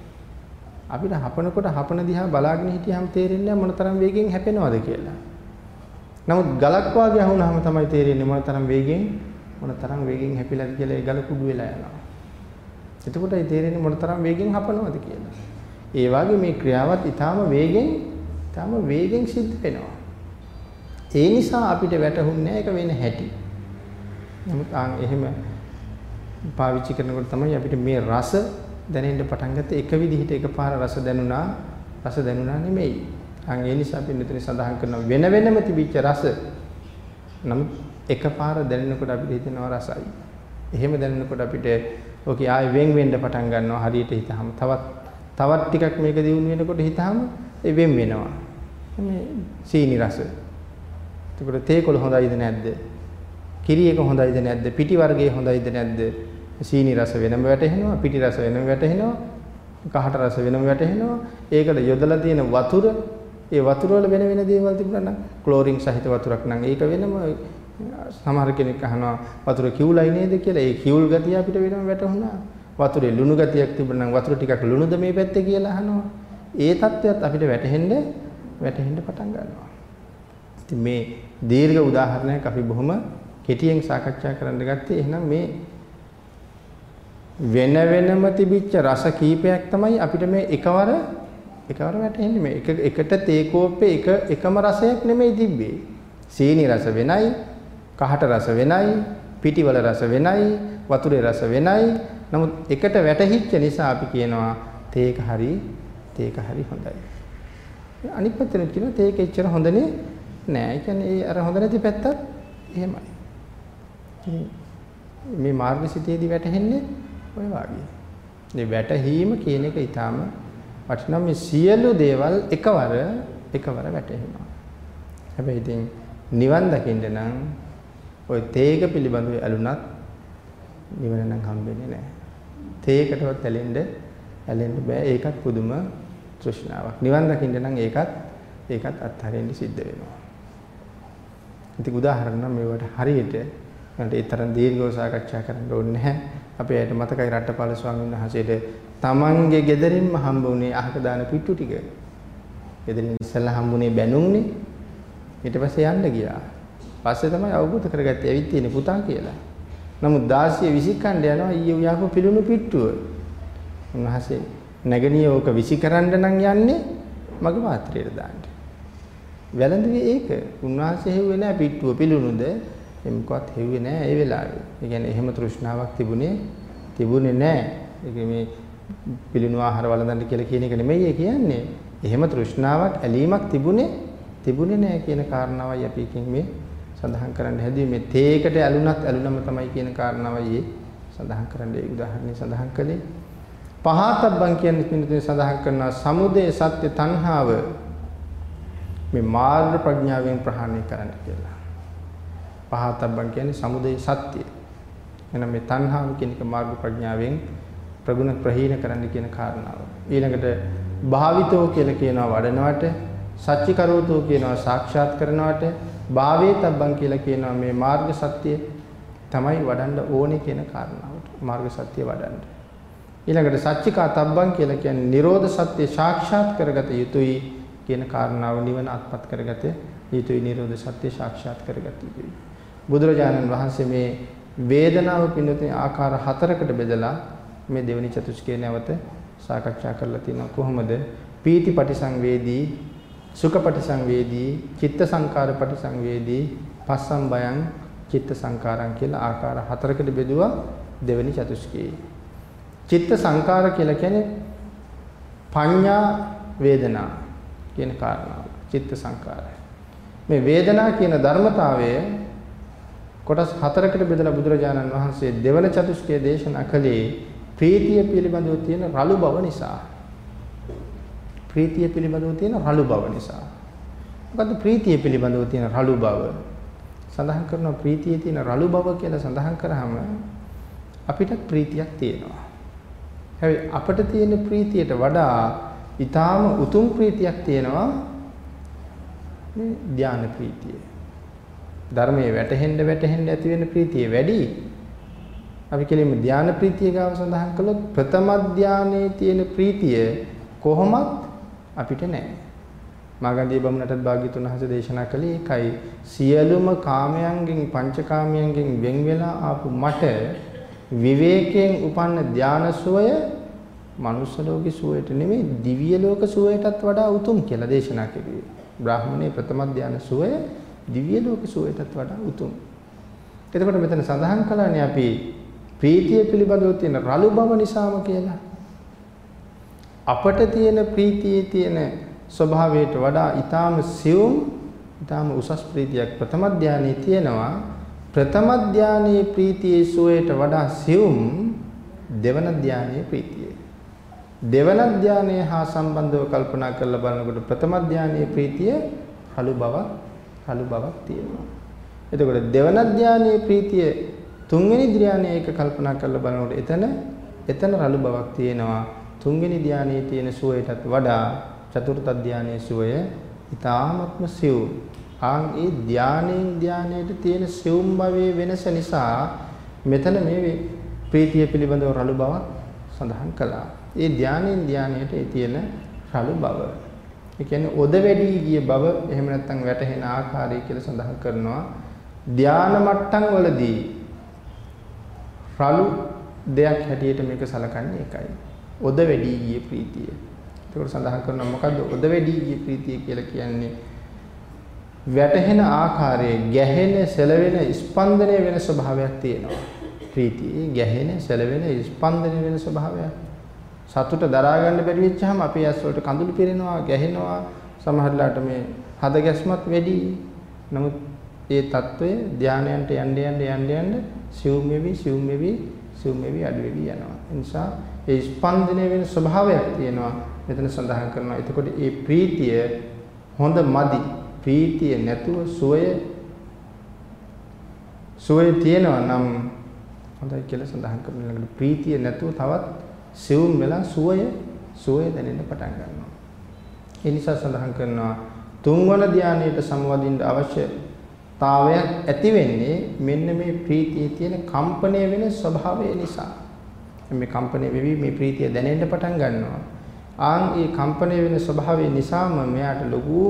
අපිට හපනකොට හපන දිහා බලාගෙන හිටියම තේරෙන්නේ මොනතරම් වේගෙන් හැපෙනවද කියලා. නමුත් ගලක් වාගේ අහුනහම තමයි තේරෙන්නේ මොනතරම් වේගෙන් මොනතරම් වේගෙන් හැපිලාද කියලා ඒ ගල කුඩු වෙලා යනවා. එතකොටයි තේරෙන්නේ මොනතරම් වේගෙන් හපනවද කියලා. ඒ වගේ මේ ක්‍රියාවත් ඊටාම වේගෙන් ඊටාම වේගෙන් සිද්ධ වෙනවා. ඒ නිසා අපිට වැටහුන්නේ ඒක වෙන හැටි. නමුත් ආන් එහෙම පාවිච්චි කරනකොට තමයි අපිට මේ රස දැනෙන්න පටන් ගත්තේ එක විදිහට එකපාර රස දැනුණා රස දැනුණා නෙමෙයි. අන් ඒ නිසා අපි මෙතන සඳහන් කරන වෙන වෙනම තිබිච්ච රස නමුත් එකපාර දැනෙනකොට අපිට හිතෙනවා රසයි. එහෙම දැනෙනකොට අපිට ඔකේ ආයෙ වෙන් වෙන්න පටන් ගන්නවා හරියට හිතහම තවත් තවත් ටිකක් මේක දිනු වෙනකොට හිතහම ඒ වෙන් වෙනවා. මේ සීනි රස. එතකොට තේකොළ හොඳයිද නැද්ද? කිරි එක හොඳයිද නැද්ද? පිටි වර්ගයේ හොඳයිද නැද්ද? සීනි රස වෙනම වැටෙනවා, පිටි රස වෙනම වැටෙනවා, කහට රස වෙනම වැටෙනවා. ඒකට යොදලා තියෙන වතුර ඒ වතුර වල වෙන වෙන දේවල් තිබුණා නම් ක්ලෝරින් සහිත වතුරක් නම් ඒක වෙනම සමහර කෙනෙක් අහනවා වතුර කිව්ලයි නේද කියලා. ඒ කිවුල් ගතිය අපිට වෙනම වැටහුණා. වතුරේ ලුණු ගතියක් තිබුණා නම් වතුර ටිකක් ලුණුද මේ පැත්තේ කියලා අහනවා. ඒ தත්වයක් අපිට වැටහෙන්න වැටහෙන්න පටන් ගන්නවා. ඉතින් මේ දීර්ඝ උදාහරණයක් අපි බොහොම කෙටියෙන් සාකච්ඡා කරන්න ගත්තේ එහෙනම් මේ වෙන වෙනම තිබිච්ච රස කීපයක් තමයි අපිට මේ එකවර එකවර වැටෙන්නේ මේ එක එකට තේ කෝප්පේ එක එකම රසයක් නෙමෙයි තිබ්බේ. සීනි රස වෙනයි, කහට රස වෙනයි, පිටිවල රස වෙනයි, වතුරේ රස වෙනයි. නමුත් එකට වැටහිච්ච නිසා අපි කියනවා තේක හරි තේක හරි හොඳයි. අනිත් පැත්තෙන් කියනවා තේක එච්චර හොඳ නෑ. ඒ කියන්නේ ඒ අර හොඳ නැති පැත්තත් එහෙමයි. මේ මාර්ගසිතේදී වැටහෙන්නේ ඔය වාගේ. මේ වැටහීම කියන එක ඊටාම වටිනා මේ සියලු දේවල් එකවර එකවර වැටහෙනවා. හැබැයි ඉතින් නිවන් දකින්න නම් ওই තේක පිළිබඳව ඇලුනත් නිවන නම් හම්බෙන්නේ නැහැ. තේකටවත් ඇලෙන්න ඇලෙන්න බෑ. ඒකත් පුදුම තෘෂ්ණාවක්. නිවන් දකින්න නම් ඒකත් ඒකත් අත්හරින්න සිද්ධ වෙනවා. ඉතින් උදාහරණ නම් මේවට හරියට මට ඒ තරම් දීර්ඝව සාකච්ඡා කරන්න ඕනේ නැහැ. අපේ ඇයට මතකයි රට්ටපාල ස්වාමීන් වහන්සේට තමන්ගේ ගෙදරින්ම හම්බ වුණේ අහක දාන පිට්ටු ටික. ගෙදරින් ඉස්සෙල්ලා හම්බුනේ බැනුම්නේ. ඊට පස්සේ යන්න ගියා. පස්සේ තමයි අවබෝධ කරගත්තේ ඇවිත් තියෙන පුතා කියලා. නමුත් 16 විසිකණ්ඩ යනවා ඊයේ උයාපු පිළුණු පිට්ටුව. උන්වහන්සේ නැගණිය ඕක විසිකරන්න නම් යන්නේ මගේ පාත්‍රයට දාන්න. වැළඳුවේ ඒක. උන්වහන්සේ හෙව්වේ නැහැ පිට්ටුව පිළුණුද එම්කවත් හෙව්වේ නැහැ ඒ වෙලාවේ. ඒ කියන්නේ එහෙම තෘෂ්ණාවක් තිබුණේ තිබුණේ නැහැ. ඒක මේ පිළිණු ආහාර වළඳන්න කියලා කියන එක නෙමෙයි කියන්නේ. එහෙම තෘෂ්ණාවක් ඇලීමක් තිබුණේ තිබුණේ නැහැ කියන කාරණාවයි අපි එකකින් මේ සඳහන් කරන්න හැදුවේ. මේ තේකට ඇලුනත් ඇලුනම තමයි කියන කාරණාවයි සඳහන් කරන්න ඒ උදාහරණය සඳහන් කළේ. පහතබ්බන් කියන්නේ පිළිතුරේ සඳහන් කරනවා සමුදය සත්‍ය තණ්හාව මේ මාර්ග ප්‍රඥාවෙන් ප්‍රහාණය කරන්න කියලා. පහතබ්බන් කියන්නේ සමුදය සත්‍ය. එහෙනම් මේ තණ්හාව කියන එක මාර්ග ප්‍රඥාවෙන් ප්‍රගුණ ප්‍රහීන කරන්න කියන කාරණාව. ඊළඟට භාවිතෝ කියලා කියනවා වඩනවට, සච්චි කරෝතෝ කියනවා සාක්ෂාත් කරනවට, භාවේ තබ්බන් කියලා කියනවා මේ මාර්ග සත්‍ය තමයි වඩන්න ඕනේ කියන කාරණාවට. මාර්ග සත්‍ය වඩන්න. ඊළඟට සච්චිකා තබ්බන් කියලා කියන්නේ Nirodha සත්‍ය සාක්ෂාත් කරගත යුතුයි කියන කාරණාව නිවන අත්පත් කරගත යුතුයි Nirodha සත්‍ය සාක්ෂාත් කරගත යුතුයි. බුදුරජාණන් වහන්සේ මේ වේදනාව පිළිබඳ ආකාර හතරකට බෙදලා මේ දෙවෙනි චතුස්කේ නැවත සාකච්ඡා කරලා තියෙනවා. කොහොමද? පීති පටිසංවේදී සුඛ පටිසංවේදී චිත්ත සංකාර පටිසංවේදී පස්සම් බයං චිත්ත සංකාරං කියලා ආකාර හතරකට බෙදුවා දෙවෙනි චතුස්කේ චිත්ත සංකාර කියලා කියන්නේ පඤ්ඤා වේදනා කියන කාරණාව. චිත්ත සංකාරය මේ වේදනා කියන ධර්මතාවය කොටස් හතරකට බෙදලා බුදුරජාණන් වහන්සේ දෙවන චතුස්කයේ දේශනා කළේ ප්‍රීතිය පිළිබඳව තියෙන රළු බව නිසා. ප්‍රීතිය පිළිබඳව තියෙන රළු බව නිසා. මොකද්ද ප්‍රීතිය පිළිබඳව තියෙන රළු බව? සඳහන් කරනවා ප්‍රීතියේ තියෙන රළු බව කියලා සඳහන් කරාම අපිට ප්‍රීතියක් තියෙනවා. හැබැයි අපිට තියෙන ප්‍රීතියට වඩා ඊටාම උතුම් ප්‍රීතියක් තියෙනවා මේ ධානය ප්‍රීතිය. ධර්මයේ වැටහෙන්න වැටහෙන්න ඇති වෙන ප්‍රීතිය වැඩි. අපි කියලිම ධානා ප්‍රීතිය ගාව සඳහන් කළොත් ප්‍රථම ධානයේ තියෙන ප්‍රීතිය කොහොමත් අපිට නැහැ. මාගන්දී බමුණටත් භාග්‍යතුන් හස දේශනා කළේ ඒකයි සියලුම කාමයන්ගෙන් පංචකාමයන්ගෙන් වෙන් වෙලා ආපු මට විවේකයෙන් උපන්න ධානසෝය මනුස්ස ලෝකේ සුවයට නෙමෙයි දිව්‍ය ලෝක සුවයටත් වඩා උතුම් කියලා දේශනා කෙරුවේ. බ්‍රාහ්මණයේ ප්‍රථම ධාන සුවය දිව්‍ය ලෝක සුවයටත් වඩා උතුම්. එතකොට මෙතන සඳහන් කළානේ අපි ප්‍රීතිය පිළිබඳව තියෙන රළු බව නිසාම කියලා. අපට තියෙන ප්‍රීතියේ තියෙන ස්වභාවයට වඩා ඊටාම සියුම් ඊටාම උසස් ප්‍රීතියක් ප්‍රථම ධානයේ තියෙනවා. ප්‍රථම ධානයේ ප්‍රීතියේ සුවයට වඩා සියුම් දෙවන ධානයේ ප්‍රීතිය. දෙවන ධානය හා සම්බන්ධව කල්පනා කරලා බලනකොට ප්‍රථම ධානයේ ප්‍රීතිය රළු බවක් රළු බවක් තියෙනවා. එතකොට දෙවන ධානයේ ප්‍රීතිය තුන්වෙනි ධානයේ එක කල්පනා කරලා බලනකොට එතන එතන රළු බවක් තියෙනවා. තුන්වෙනි ධානයේ තියෙන සුවයටත් වඩා චතුර්ථ ධානයේ සුවය ඊ타ත්ම සිව්. ආන් ඒ ධානයෙන් ධානයට තියෙන සිවුම් භවයේ වෙනස නිසා මෙතන මේ ප්‍රීතිය පිළිබඳව රළු බවක් සඳහන් කළා. ඒ ධානයෙන් ධානයට තියෙන රළු බව ඒ කියන්නේ ඔද වැඩි ගිය බව එහෙම නැත්නම් වැටහෙන ආකාරය කියලා සඳහන් කරනවා ධාන මට්ටම් වලදී රළු දෙයක් හැටියට මේක සලකන්නේ ඒකයි. ඔද වැඩි ගිය ප්‍රීතිය. ඒකට සඳහන් කරනවා මොකද්ද ඔද වැඩි ගිය ප්‍රීතිය කියලා කියන්නේ වැටහෙන ආකාරයේ ගැහෙන සෙලවෙන ස්පන්දනය වෙන ස්වභාවයක් තියෙනවා. ප්‍රීතියේ ගැහෙන සෙලවෙන ස්පන්දනය වෙන ස්වභාවයක්. සතුට දරා ගන්න බැරි වෙච්චාම අපේ ඇස් වලට කඳුළු පිරෙනවා, ගැහෙනවා, සමහරලාට මේ හද ගැස්මත් වැඩි. නමුත් ඒ తত্ত্বය ධානයන්ට යන්න යන්න යන්න යන්න සිවුම් වෙවි සිවුම් වෙවි සිවුම් වෙවි අඩු වෙවි යනවා. ඒ නිසා ඒ ස්පන්දනය වෙන ස්වභාවයක් තියෙනවා. මෙතන සඳහන් කරනවා. එතකොට ඒ ප්‍රීතිය හොඳ මදි. ප්‍රීතිය නැතුව සුවය සුවය තියෙනවා නම් හොඳයි කියලා සඳහන් කරන ළඟට ප්‍රීතිය නැතුව තවත් සිවුම් වෙලා සුවය සුවය දැනෙන්න පටන් ගන්නවා. ඒ නිසා සඳහන් කරනවා තුන්වන ධානයට සමවදින්න අවශ්‍ය අවශ්‍යතාවයක් ඇති වෙන්නේ මෙන්න මේ ප්‍රීතියේ තියෙන කම්පණය වෙන ස්වභාවය නිසා. මේ කම්පණය වෙවි මේ ප්‍රීතිය දැනෙන්න පටන් ගන්නවා. ආන් ඒ කම්පණය වෙන ස්වභාවය නිසාම මෙයාට ලොකු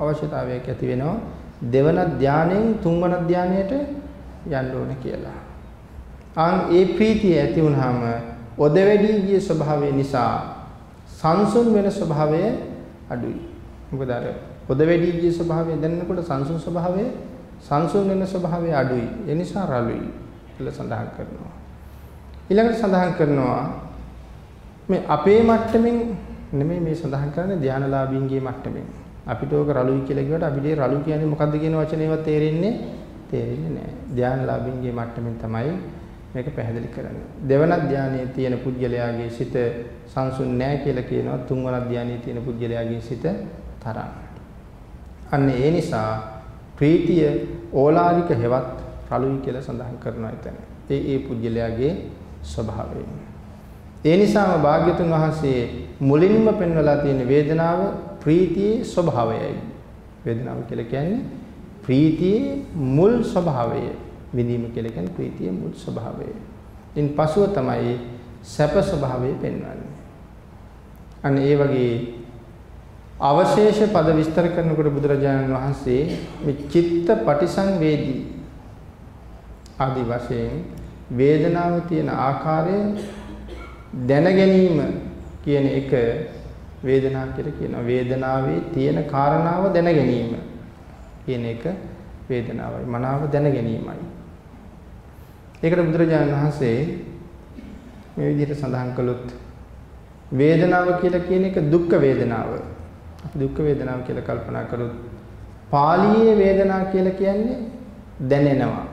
අවශ්‍යතාවයක් ඇති වෙනවා දෙවන ධානයෙන් තුන්වන ධානයට යන්න ඕන කියලා. ආන් ඒ ප්‍රීතිය ඇති වුනහම ඔද වැඩි ගිය ස්වභාවය නිසා සංසුන් වෙන ස්වභාවය අඩුයි. මොකද අර පොද වැඩි ගිය ස්වභාවය දැනෙනකොට සංසුන් ස්වභාවය සංසුන් වෙන ස්වභාවය අඩුයි. ඒ නිසා රළුයි කියලා සඳහන් කරනවා. ඊළඟට සඳහන් කරනවා මේ අපේ මට්ටමින් නෙමෙයි මේ සඳහන් කරන්නේ ධානලාභීන්ගේ මට්ටමින්. අපිට ඕක රළුයි කියලා කිව්වට අපිට රළු කියන්නේ මොකද්ද කියන වචනේවත් තේරෙන්නේ තේරෙන්නේ නැහැ. ධානලාභීන්ගේ මට්ටමින් තමයි මේක පැහැදිලි කරන්නේ. දෙවන ධානයේ තියෙන පුද්ගලයාගේ සිත සංසුන් නැහැ කියලා කියනවා. තුන්වන ධානයේ තියෙන පුද්ගලයාගේ සිත තරම්. අන්න ඒ නිසා ප්‍රීතිය ඕලාරික හෙවත් රළුයි කියලා සඳහන් කරනවා එතන. ඒ ඒ පුද්ගලයාගේ ස්වභාවය. ඒ නිසාම භාග්‍යතුන් වහන්සේ මුලින්ම පෙන්වලා තියෙන වේදනාව ප්‍රීතියේ ස්වභාවයයි. වේදනාව කියලා කියන්නේ ප්‍රීතියේ මුල් ස්වභාවය. විඳීම කියලා කියන්නේ ප්‍රීතියේ මුල් ස්වභාවය. ඉන් පසුව තමයි සැප ස්වභාවය පෙන්වන්නේ. අන්න ඒ වගේ අවශේෂ පද විස්තර කරනකොට බුදුරජාණන් වහන්සේ මේ චිත්ත පටිසංවේදී ආදි වශයෙන් වේදනාව තියෙන ආකාරය දැන ගැනීම කියන එක වේදනාව කියලා කියනවා. වේදනාවේ තියෙන කාරණාව දැන ගැනීම කියන එක වේදනාවයි. මනාව දැන ගැනීමයි. ඒකට බුදුරජාණන් වහන්සේ මේ විදිහට සඳහන් කළොත් වේදනාව කියලා කියන එක දුක්ඛ වේදනාව. අපි දුක්ඛ වේදනාව කියලා කල්පනා කරොත් පාලියේ වේදනාව කියලා කියන්නේ දැනෙනවා.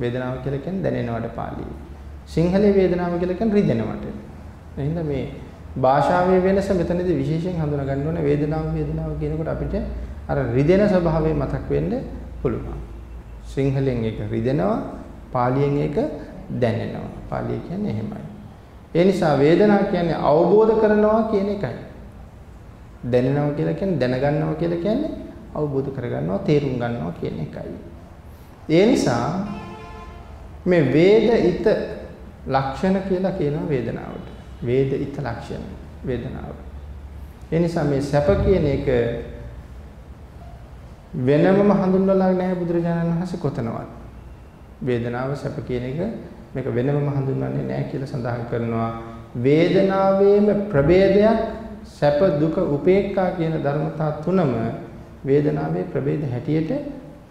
වේදනාව කියලා කියන්නේ දැනෙනවට පාලියේ. සිංහලයේ වේදනාව කියලා කියන්නේ රිදෙනවට. එහෙනම් මේ භාෂාවේ වෙනස මෙතනදී විශේෂයෙන් හඳුනා ගන්න ඕනේ වේදනාව වේදනාව කියනකොට අපිට අර රිදෙන ස්වභාවය මතක් වෙන්න පුළුවන්. සිංහලෙන් ඒක රිදෙනවා, පාලියෙන් ඒක දැනෙනවා. පාලිය කියන්නේ එහෙමයි. ඒ නිසා වේදනාව කියන්නේ අවබෝධ කරනවා කියන එකයි. දැනෙනවා කියලා කියන්නේ දැනගන්නවා කියලා කියන්නේ අවබෝධ කරගන්නවා, තේරුම් ගන්නවා කියන එකයි. ඒ නිසා මේ වේදිත ලක්ෂණ කියලා කියනවා වේදනාවට. වේදිත ලක්ෂණ වේදනාව. ඒ නිසා මේ සැප කියන එක වෙනමම හඳුන්වලා නැහැ බුදුරජාණන් වහන්සේ කොතනවත්. වේදනාව සැප කියන එක මේක වෙනමම හඳුන්වන්නේ නැහැ කියලා සඳහන් කරනවා. වේදනාවේම ප්‍රභේදයක් සැප දුක උපේක්ඛා කියන ධර්මතා තුනම වේදනාවේ ප්‍රභේද හැටියට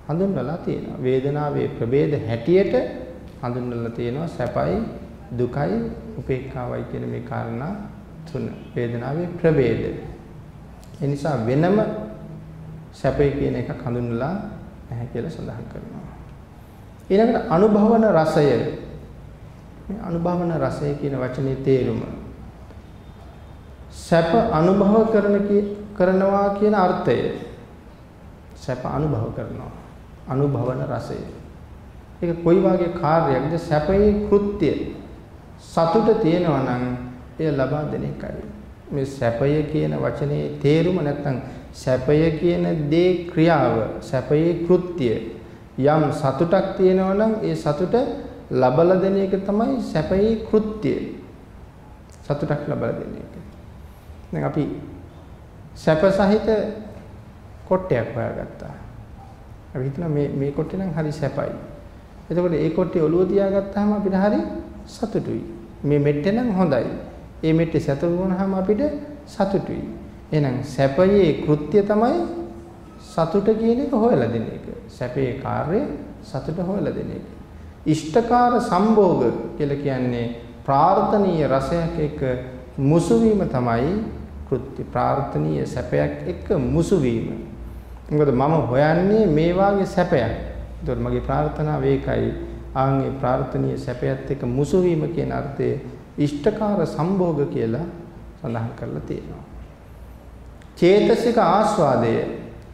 හඳුන්වලා තියෙනවා. වේදනාවේ ප්‍රභේද හැටියට හඳුන්වලා තියෙනවා සැපයි දුකයි උපේක්ඛාවයි කියන මේ කාරණා තුන. වේදනාවේ ප්‍රභේද. ඒ නිසා වෙනම සැපයි කියන එකක් හඳුන්වලා නැහැ කියලා සඳහන් කරනවා. ඊළඟට අනුභවන රසය. මේ අනුභවන රසය කියන වචනේ තේරුම සැප අනුභව කරන කරනවා කියන අර්ථය. සැප අනුභව කරනවා. අනුභවන රසය. ඒක කොයි වගේ කාර්යයක්ද සැපයේ කෘත්‍ය සතුට තියෙනවා නම් එය ලබා දෙන එකයි. මේ සැපය කියන වචනේ තේරුම නැත්තම් සැපය කියන දේ ක්‍රියාව සැපයේ කෘත්‍ය යම් සතුටක් තියෙනවා නම් ඒ සතුට ලබලා දෙන එක තමයි සැපයේ කෘත්‍ය. සතුටක් ලබලා දෙන එක. දැන් අපි සැප සහිත කොට්ටයක් හොයාගත්තා. අපි හිතනවා මේ මේ කොට්ටේ නම් හරි සැපයි. එතකොට ඒ කොට්ටේ ඔළුව තියාගත්තාම අපිට හරි සතුටුයි. මේ මෙට්ටේ නම් හොඳයි. ඒ මෙට්ටේ සතුටු වුණාම අපිට සතුටුයි. එහෙනම් සැපයේ කෘත්‍ය තමයි සතුට කියන එක හොයලා දෙන එක. සැපේ කාර්ය සතුට හොයලා දෙන එක. ඉෂ්ඨකාර සම්භෝග කියලා කියන්නේ ප්‍රාර්ථනීය රසයක් එක්ක මුසු වීම තමයි කෘත්‍ය ප්‍රාර්ථනීය සැපයක් එක්ක මුසු වීම. මොකද මම හොයන්නේ මේ වාගේ සැපයක්. ඒතකොට මගේ ප්‍රාර්ථනාව ඒකයි. ආන්ගේ ප්‍රාර්ථනීය සැපයත් එක්ක මුසු වීම කියන අර්ථයේ ඉෂ්ඨකාර සම්භෝග කියලා සඳහන් කරලා තියෙනවා. චේතසික ආස්වාදය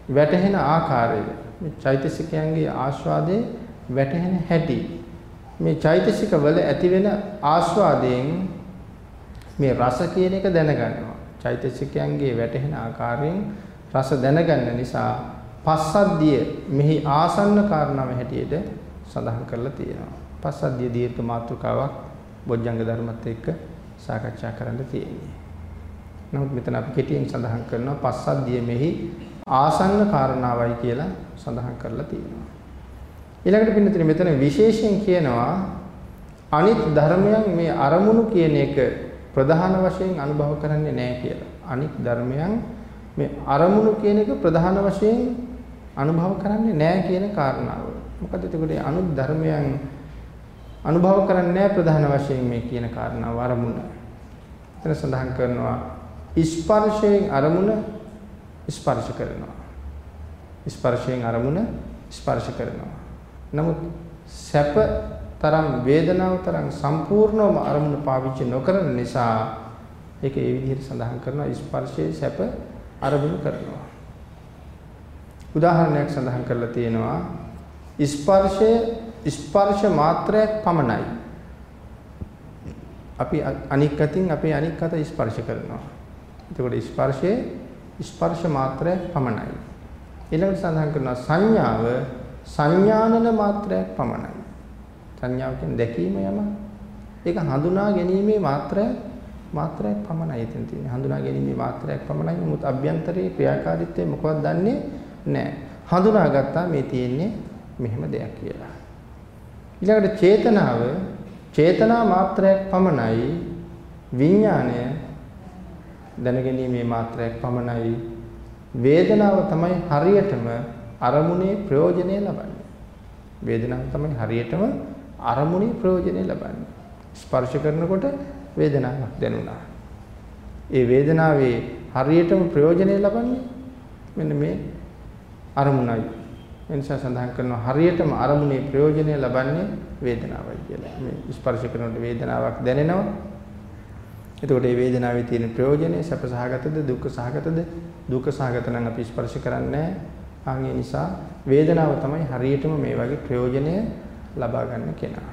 වැටහෙන ආකාරය මේ චෛතසිකයන්ගේ ආස්වාදයේ වැටහෙන හැටි මේ චෛතසික වල ඇතිවෙන ආස්වාදයෙන් මේ රස කියන එක දැනගන්නවා. චෛතසිකයන්ගේ වැටහෙන ආකාරයෙන් රස දැනගන්න නිසා පස්සද්ධිය මෙහි ආසන්න කාරණාව හැටියට සඳහන් කරලා තියෙනවා. පස්සද්ධිය දීර්ඝ මාතෘකාවක් බොජ්ජංග ධර්මත් එක්ක සාකච්ඡා කරන්න තියෙන්නේ. නමුත් මෙතන අපි කෙටියෙන් සඳහන් කරනවා පස්සද්ධිය මෙහි ආසන්න කාරණාවයි කියලා සඳහන් කරලා තියෙනවා. ඊළඟට පින්නතුනේ මෙතන විශේෂයෙන් කියනවා අනිත් ධර්මයන් මේ අරමුණු කියන එක ප්‍රධාන වශයෙන් අනුභව කරන්නේ නැහැ කියලා. අනික් ධර්මයන් මේ අරමුණු කියන එක ප්‍රධාන වශයෙන් අනුභව කරන්නේ නැහැ කියන කාරණාව. මොකද එතකොට අනුත් ධර්මයන් අනුභව කරන්නේ නැහැ ප්‍රධාන වශයෙන් මේ කියන කාරණාව අරමුණ. එතන සඳහන් කරනවා ස්පර්ශයෙන් අරමුණ ස්පර්ශ කරනවා. ස්පර්ශයෙන් අරමුණ ස්පර්ශ කරනවා. නමුත් සැප තරම් වේදනාව තරම් සම්පූර්ණවම අරමුණ පාවිච්චි නොකරන නිසා ඒක ඒ විදිහට සඳහන් කරනවා ස්පර්ශයේ සැප අරමුණු කරනවා. උදාහරණයක් සඳහන් කරලා තියෙනවා ස්පර්ශය ස්පර්ශ මාත්‍රයක් පමණයි. අපි අනික් අතින් අපේ අනික් අත ස්පර්ශ කරනවා. එතකොට ස්පර්ශයේ ස්පර්ශ මාත්‍රයක් පමණයි. ඊළඟට සඳහන් කරනවා සංඥාව සංඥානන මාත්‍රයක් පමණයි. සංඥාව කියන්නේ දැකීම යම. ඒක හඳුනා ගැනීමේ මාත්‍රයක් මාත්‍රයක් පමණයි එතන තියෙන්නේ. හඳුනා ගැනීමේ මාත්‍රයක් පමණයි. නමුත් අභ්‍යන්තරයේ ක්‍රියාකාරීත්වය මොකක්ද දන්නේ නැහැ. හඳුනාගත්තා මේ තියෙන්නේ මෙහෙම දෙයක් කියලා. ඊළඟට චේතනාව චේතනා මාත්‍රයක් පමණයි විඥාණය දැනගැනීමේ මාත්‍රයක් පමණයි වේදනාව තමයි හරියටම අරමුණේ ප්‍රයෝජනය ලබන්නේ වේදනාව තමයි හරියටම අරමුණේ ප්‍රයෝජනය ලබන්නේ ස්පර්ශ කරනකොට වේදනාවක් දැනුණා ඒ වේදනාවේ හරියටම ප්‍රයෝජනය ලබන්නේ මෙන්න මේ අරමුණයි එනිසා සඳහන් කරනවා හරියටම අරමුණේ ප්‍රයෝජනය ලබන්නේ වේදනාවයි කියලා. මේ ස්පර්ශ කරනකොට වේදනාවක් දැනෙනවා. එතකොට මේ වේදනාවේ තියෙන ප්‍රයෝජනය සැප සහගතද දුක්ඛ සහගතද? දුක්ඛ සහගත නම් අපි ස්පර්ශ කරන්නේ නැහැ. නිසා වේදනාව තමයි හරියටම මේ වගේ ප්‍රයෝජනය ලබා ගන්න කෙනා.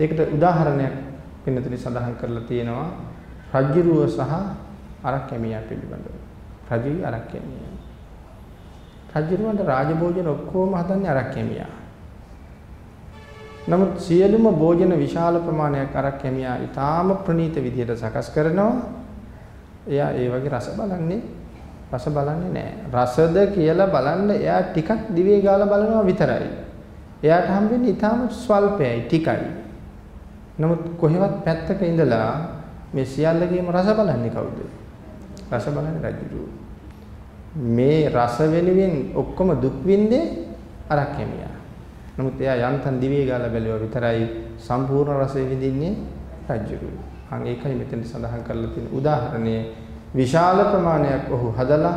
ඒකට උදාහරණයක් වෙනතුනි සඳහන් කරලා තියෙනවා රජ්ජුරුව සහ අරක් කැමියා පිළිබඳව. රජුයි අරක් කැමියා. රජුරවන්ට රාජභෝජන ඔක්කොම හදන්නේ අරක් කැමියා. නමුත් සියලුම භෝජන විශාල ප්‍රමාණයක් අරක් කැමියා ඊටාම ප්‍රණීත විදිහට සකස් කරනවා. එයා ඒ වගේ රස බලන්නේ රස බලන්නේ නැහැ. රසද කියලා බලන්න එයා ටිකක් දිවේ ගාලා බලනවා විතරයි. එයාට හම්බෙන්නේ ඊටාම ස්වල්පයි ටිකයි. නමුත් කොහෙවත් පැත්තක ඉඳලා මේ සියල්ලගේම රස බලන්නේ කවුද? රස බලන්නේ රජුරුවෝ. මේ රස වෙනුවෙන් ඔක්කොම දුක් විඳේ අරක් කැමියා. නමුත් එයා යන්තම් දිවේ ගාලා බැලුවා විතරයි සම්පූර්ණ රසය විඳින්නේ රජ්ජුරුව. අන් ඒකයි මෙතන සඳහන් කරලා තියෙන උදාහරණය විශාල ප්‍රමාණයක් ඔහු හදලා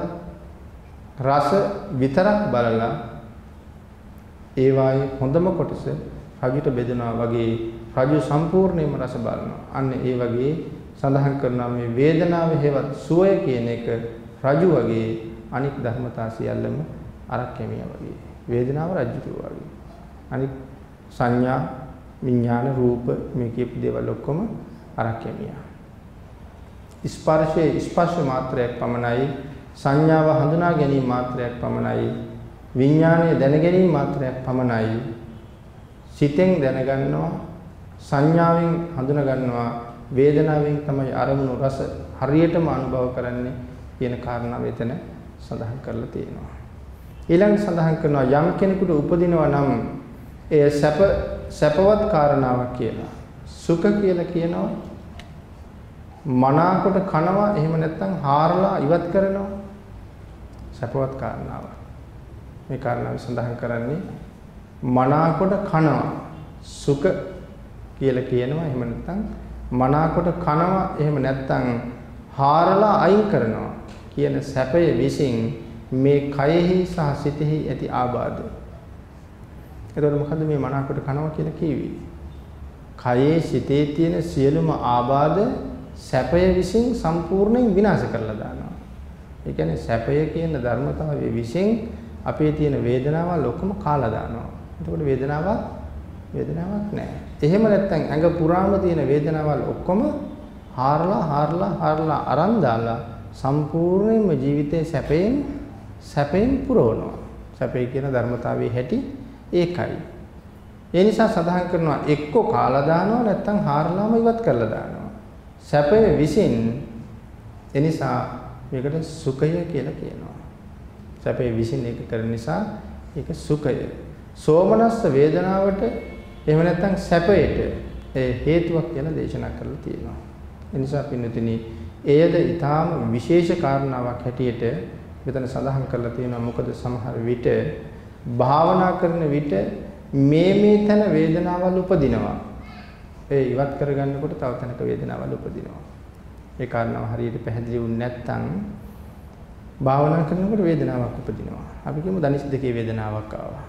රස විතරක් බලලා ඒ වායේ හොඳම කොටස රජුට බෙදනවා වගේ රජු සම්පූර්ණයෙන්ම රස බලනවා. අන්න ඒ වගේ සඳහන් කරනවා මේ වේදනාව හේවත් සුවය කියන එක රජු වගේ අනික් ධර්මතා සියල්ලම අරක් කැමියා වගේ. වේදනාව රජ්ජුතු වගේ. අනික් සංඥා විඥාන රූප මේ කියපු දේවල් ඔක්කොම අරක් කැමියා. ස්පර්ශයේ ස්පර්ශ මාත්‍රයක් පමණයි සංඥාව හඳුනා ගැනීම මාත්‍රයක් පමණයි විඥානය දැන ගැනීම මාත්‍රයක් පමණයි සිතෙන් දැනගන්නවා සංඥාවෙන් හඳුනා ගන්නවා වේදනාවෙන් තමයි අරමුණු රස හරියටම අනුභව කරන්නේ කියන කාරණාව එතන සඳහන් කරලා තියෙනවා. ඊළඟ සඳහන් කරනවා යම් කෙනෙකුට උපදිනවා නම් එය සැප සැපවත් කාරණාවක් කියලා. සුඛ කියලා කියනවා. මනාකොට කනවා එහෙම නැත්නම් හාරලා ඉවත් කරනවා. සැපවත් කාරණාවක්. මේ කාරණාව සඳහන් කරන්නේ මනාකොට කනවා. සුඛ කියලා කියනවා. එහෙම නැත්නම් මනාකොට කනවා එහෙම නැත්නම් හාරලා අයින් කරනවා. කියන සැපය විසින් මේ කයෙහි සහ සිතෙහි ඇති ආබාධ. එතකොට මොකද්ද මේ මනාකොට කනවා කියලා කිව්වේ? කයේ සිතේ තියෙන සියලුම ආබාධ සැපය විසින් සම්පූර්ණයෙන් විනාශ කරලා දානවා. ඒ කියන්නේ සැපය කියන ධර්මතාවයේ විසින් අපේ තියෙන වේදනාවල් ඔක්කොම කාලා දානවා. එතකොට වේදනාවක් වේදනාවක් නැහැ. එහෙම නැත්නම් ඇඟ පුරාම තියෙන වේදනාවල් ඔක්කොම හාරලා හාරලා හාරලා අරන් දාලා සම්පූර්ණයෙන්ම ජීවිතේ සැපයෙන් සැපයෙන් පුරවනවා. සැපේ කියන ධර්මතාවයේ හැටි ඒකයි. ඒ නිසා සඳහන් කරනවා එක්කෝ කාලා දානවා නැත්නම් හාරලාම ඉවත් කරලා දානවා. සැපය විසින් එනිසා මේකට සුඛය කියලා කියනවා. සැපේ විසින් ඒක කරන නිසා ඒක සුඛය. සෝමනස්ස වේදනාවට එහෙම නැත්නම් සැපයට ඒ හේතුවක් කියලා දේශනා කරලා තියෙනවා. එනිසා පින්නතිනි එයද ඊටාම විශේෂ කාරණාවක් හැටියට මෙතන සඳහන් කරලා තියෙනවා මොකද සමහර විට භාවනා කරන විට මේ මේ තැන වේදනාවල් උපදිනවා. ඒ ඉවත් කරගන්නකොට තව තැනක වේදනාවල් උපදිනවා. ඒ කාරණාව හරියට පැහැදිලි වුනේ නැත්නම් භාවනා කරනකොට වේදනාවක් උපදිනවා. අපි කියමු දනිස් දෙකේ වේදනාවක් ආවා.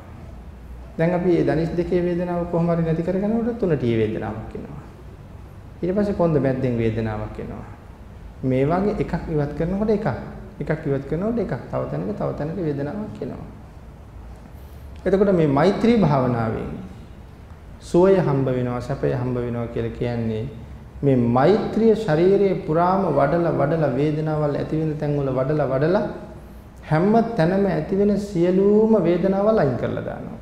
දැන් අපි මේ දනිස් දෙකේ වේදනාව කොහොම හරි නැති කරගන්නකොට තුනටියේ වේදනාවක් එනවා. ඊට පස්සේ කොන්ද මැද්දෙන් වේදනාවක් එනවා. මේ වගේ එකක් ඉවත් කරනකොට එකක්. එකක් ඉවත් කරනකොට එකක්. තව තැනක තව තැනක වේදනාවක් එනවා. එතකොට මේ මෛත්‍රී භාවනාවෙන් සෝය හම්බ වෙනවා, සැපය හම්බ වෙනවා කියලා කියන්නේ මේ මෛත්‍රිය ශරීරයේ පුරාම වඩලා වඩලා වේදනාවල් ඇති වෙන තැන්වල වඩලා වඩලා හැම තැනම ඇති වෙන සියලුම වේදනාවල් අයින් කරලා දානවා.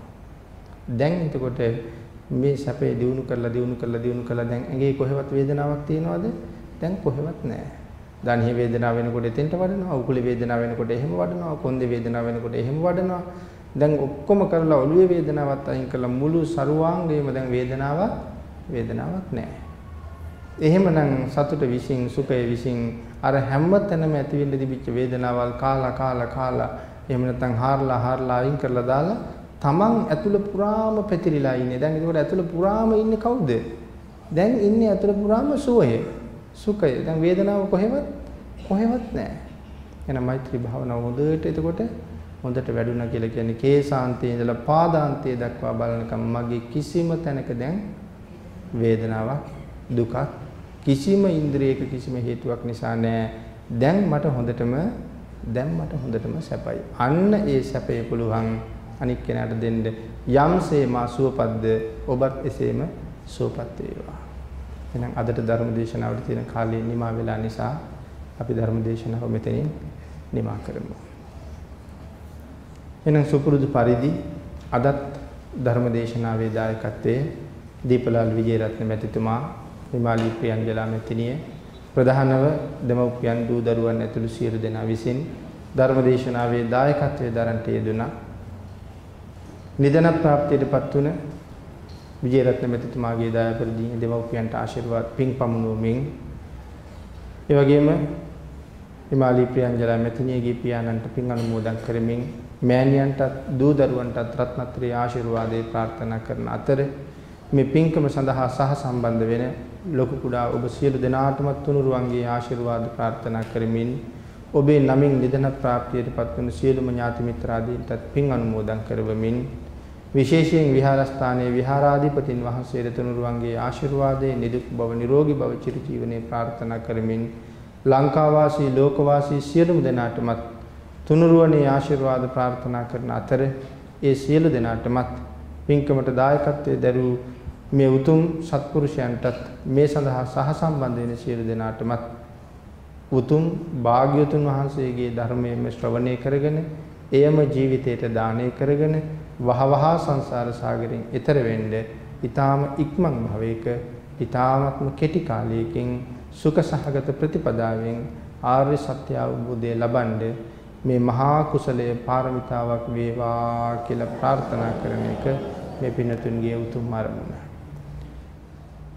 දැන් එතකොට මේ සැපේ දිනු කරලා දිනු කරලා දිනු කරලා දැන් ඇඟේ කොහෙවත් වේදනාවක් තියෙනවද? දැන් කොහෙවත් නැහැ. ධනිය වේදනාව වෙනකොට එතෙන්ට වඩනවා, උකුලේ වේදනාව වෙනකොට එහෙම වඩනවා, කොන්දේ වේදනාව වෙනකොට එහෙම වඩනවා. දැන් ඔක්කොම කරලා ඔළුවේ වේදනාවත් අයින් කරලා මුළු සරුවාංගයේම දැන් වේදනාවක් වේදනාවක් නැහැ. එහෙමනම් සතුට විශ්ින් සුඛය විශ්ින් අර හැම තැනම ඇති වෙන්න තිබිච්ච වේදනාවල් කාලා කාලා කාලා එහෙම නැත්නම් හාරලා හාරලා අයින් කරලා දාලා තමන් ඇතුළ පුරාම පැතිරිලා ඉන්නේ. දැන් ඒකට ඇතුළ පුරාම ඉන්නේ කවුද? දැන් ඉන්නේ ඇතුළ පුරාම සුවය. සුඛය. දැන් වේදනාව කොහෙවත් කොහෙවත් නැහැ. එහෙනම් මෛත්‍රී භාවනාව හොඳට එතකොට හොඳට වැඩුණා කියලා කියන්නේ කේසාන්තයේ ඉඳලා පාදාන්තයේ දක්වා බලනකම් මගේ කිසිම තැනක දැන් වේදනාවක් දුකක් කිසිම ඉන්ද්‍රියක කිසිම හේතුවක් නිසා නෑ. දැන් මට හොඳටම දැන් මට හොඳටම සැපයි. අන්න ඒ සැපේ පුළුවන් අනික් කෙනාට දෙන්න යම්සේ මා සුවපත්ද ඔබත් එසේම සුවපත් වේවා. එහෙනම් අදට ධර්ම දේශනාවට තියෙන කාලය නිමා වෙලා නිසා අපි ධර්ම දේශනාව මෙතනින් නිමා කරමු. එහෙනම් සුපුරුදු පරිදි අදත් ධර්ම දේශනාවේ දායකත්වයේ දීපලාල් විජේරත්න මැතිතුමා හිමාලි ප්‍රියංජලා මෙතිනිය ප්‍රධානව දෙමව්පියන් දූ දරුවන් ඇතුළු සියලු දෙනා විසින් ධර්මදේශනාවේ දායකත්වයේ දරන්ට යෙදුණා. නිදන ප්‍රාප්තියටපත් වුණ විජේරත්න මෙතිතුමාගේ දායකපරිදී දෙමව්පියන්ට ආශිර්වාද පින් පමුණුවමින් ඒ වගේම හිමාලි ප්‍රියංජලා මෙතිනියගේ පියාණන්ට පින් අනුමෝදන් කරමින් මෑණියන්ටත් දූ දරුවන්ටත් රත්නත්‍රි ආශිර්වාදේ ප්‍රාර්ථනා කරන අතර මේ පින්කම සඳහා සහ සම්බන්ධ වෙන ලොකු කුඩා ඔබ සියලු දෙනාටම තුනුරුවන්ගේ ආශිර්වාද ප්‍රාර්ථනා කරමින් ඔබේ නමින් නිදන ප්‍රාප්තියටපත් වන සියලුම ඥාති මිත්‍රාදීන්ටත් පින් අනුමෝදන් කරවමින් විශේෂයෙන් විහාරස්ථානයේ විහාරාධිපතින් වහන්සේට තුනුරුවන්ගේ ආශිර්වාදයේ නිදුක් බව නිරෝගී බව චිරජීවනයේ ප්‍රාර්ථනා කරමින් ලංකාවාසී ලෝකවාසී සියලුම දෙනාටමත් තුනුරුවනේ ආශිර්වාද ප්‍රාර්ථනා කරන අතර ඒ සියලු දෙනාටමත් පින්කමට දායකත්වයේ දරූ මේ උතුම් සත්පුරුෂයන්ටත් මේ සඳහා සහසම්බන්ධ වෙන සියලු දෙනාටමත් උතුම් භාග්‍යතුන් වහන්සේගේ ධර්මයෙන් ශ්‍රවණය කරගෙන එයම ජීවිතයට දානය කරගෙන වහවහා සංසාර සාගරයෙන් එතර වෙන්න ඊ타ම ඉක්මන් භවයක ඊ타මත්ම කෙටි කාලයකින් සුඛ සහගත ප්‍රතිපදාවෙන් ආර්ය සත්‍ය අවබෝධය ලබන්නේ මේ මහා කුසලයේ පාරමිතාවක් වේවා කියලා ප්‍රාර්ථනා කරන එක මේ පින්නතුන්ගේ උතුම් අරමුණ.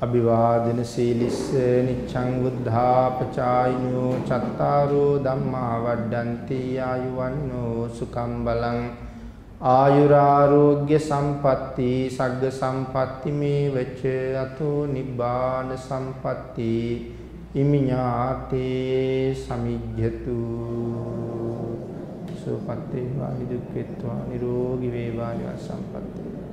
අභිවාදන සීලිස්ස නිච්ඡං බුද්ධාපචායිනෝ චත්තාරෝ ධම්මා වඩ්ඩಂತಿ ආයුවන්නෝ සුකම් බලං ආයුරාෝග්‍ය සම්පatti සග්ග සම්පatti මේවච අතෝ නිබ්බාන සම්පatti ඉමිඤාතේ සමිජ්ජතු සුපත් වේවා නිදුක් වේවා නිරෝගී වේවා නිවන් සම්පත්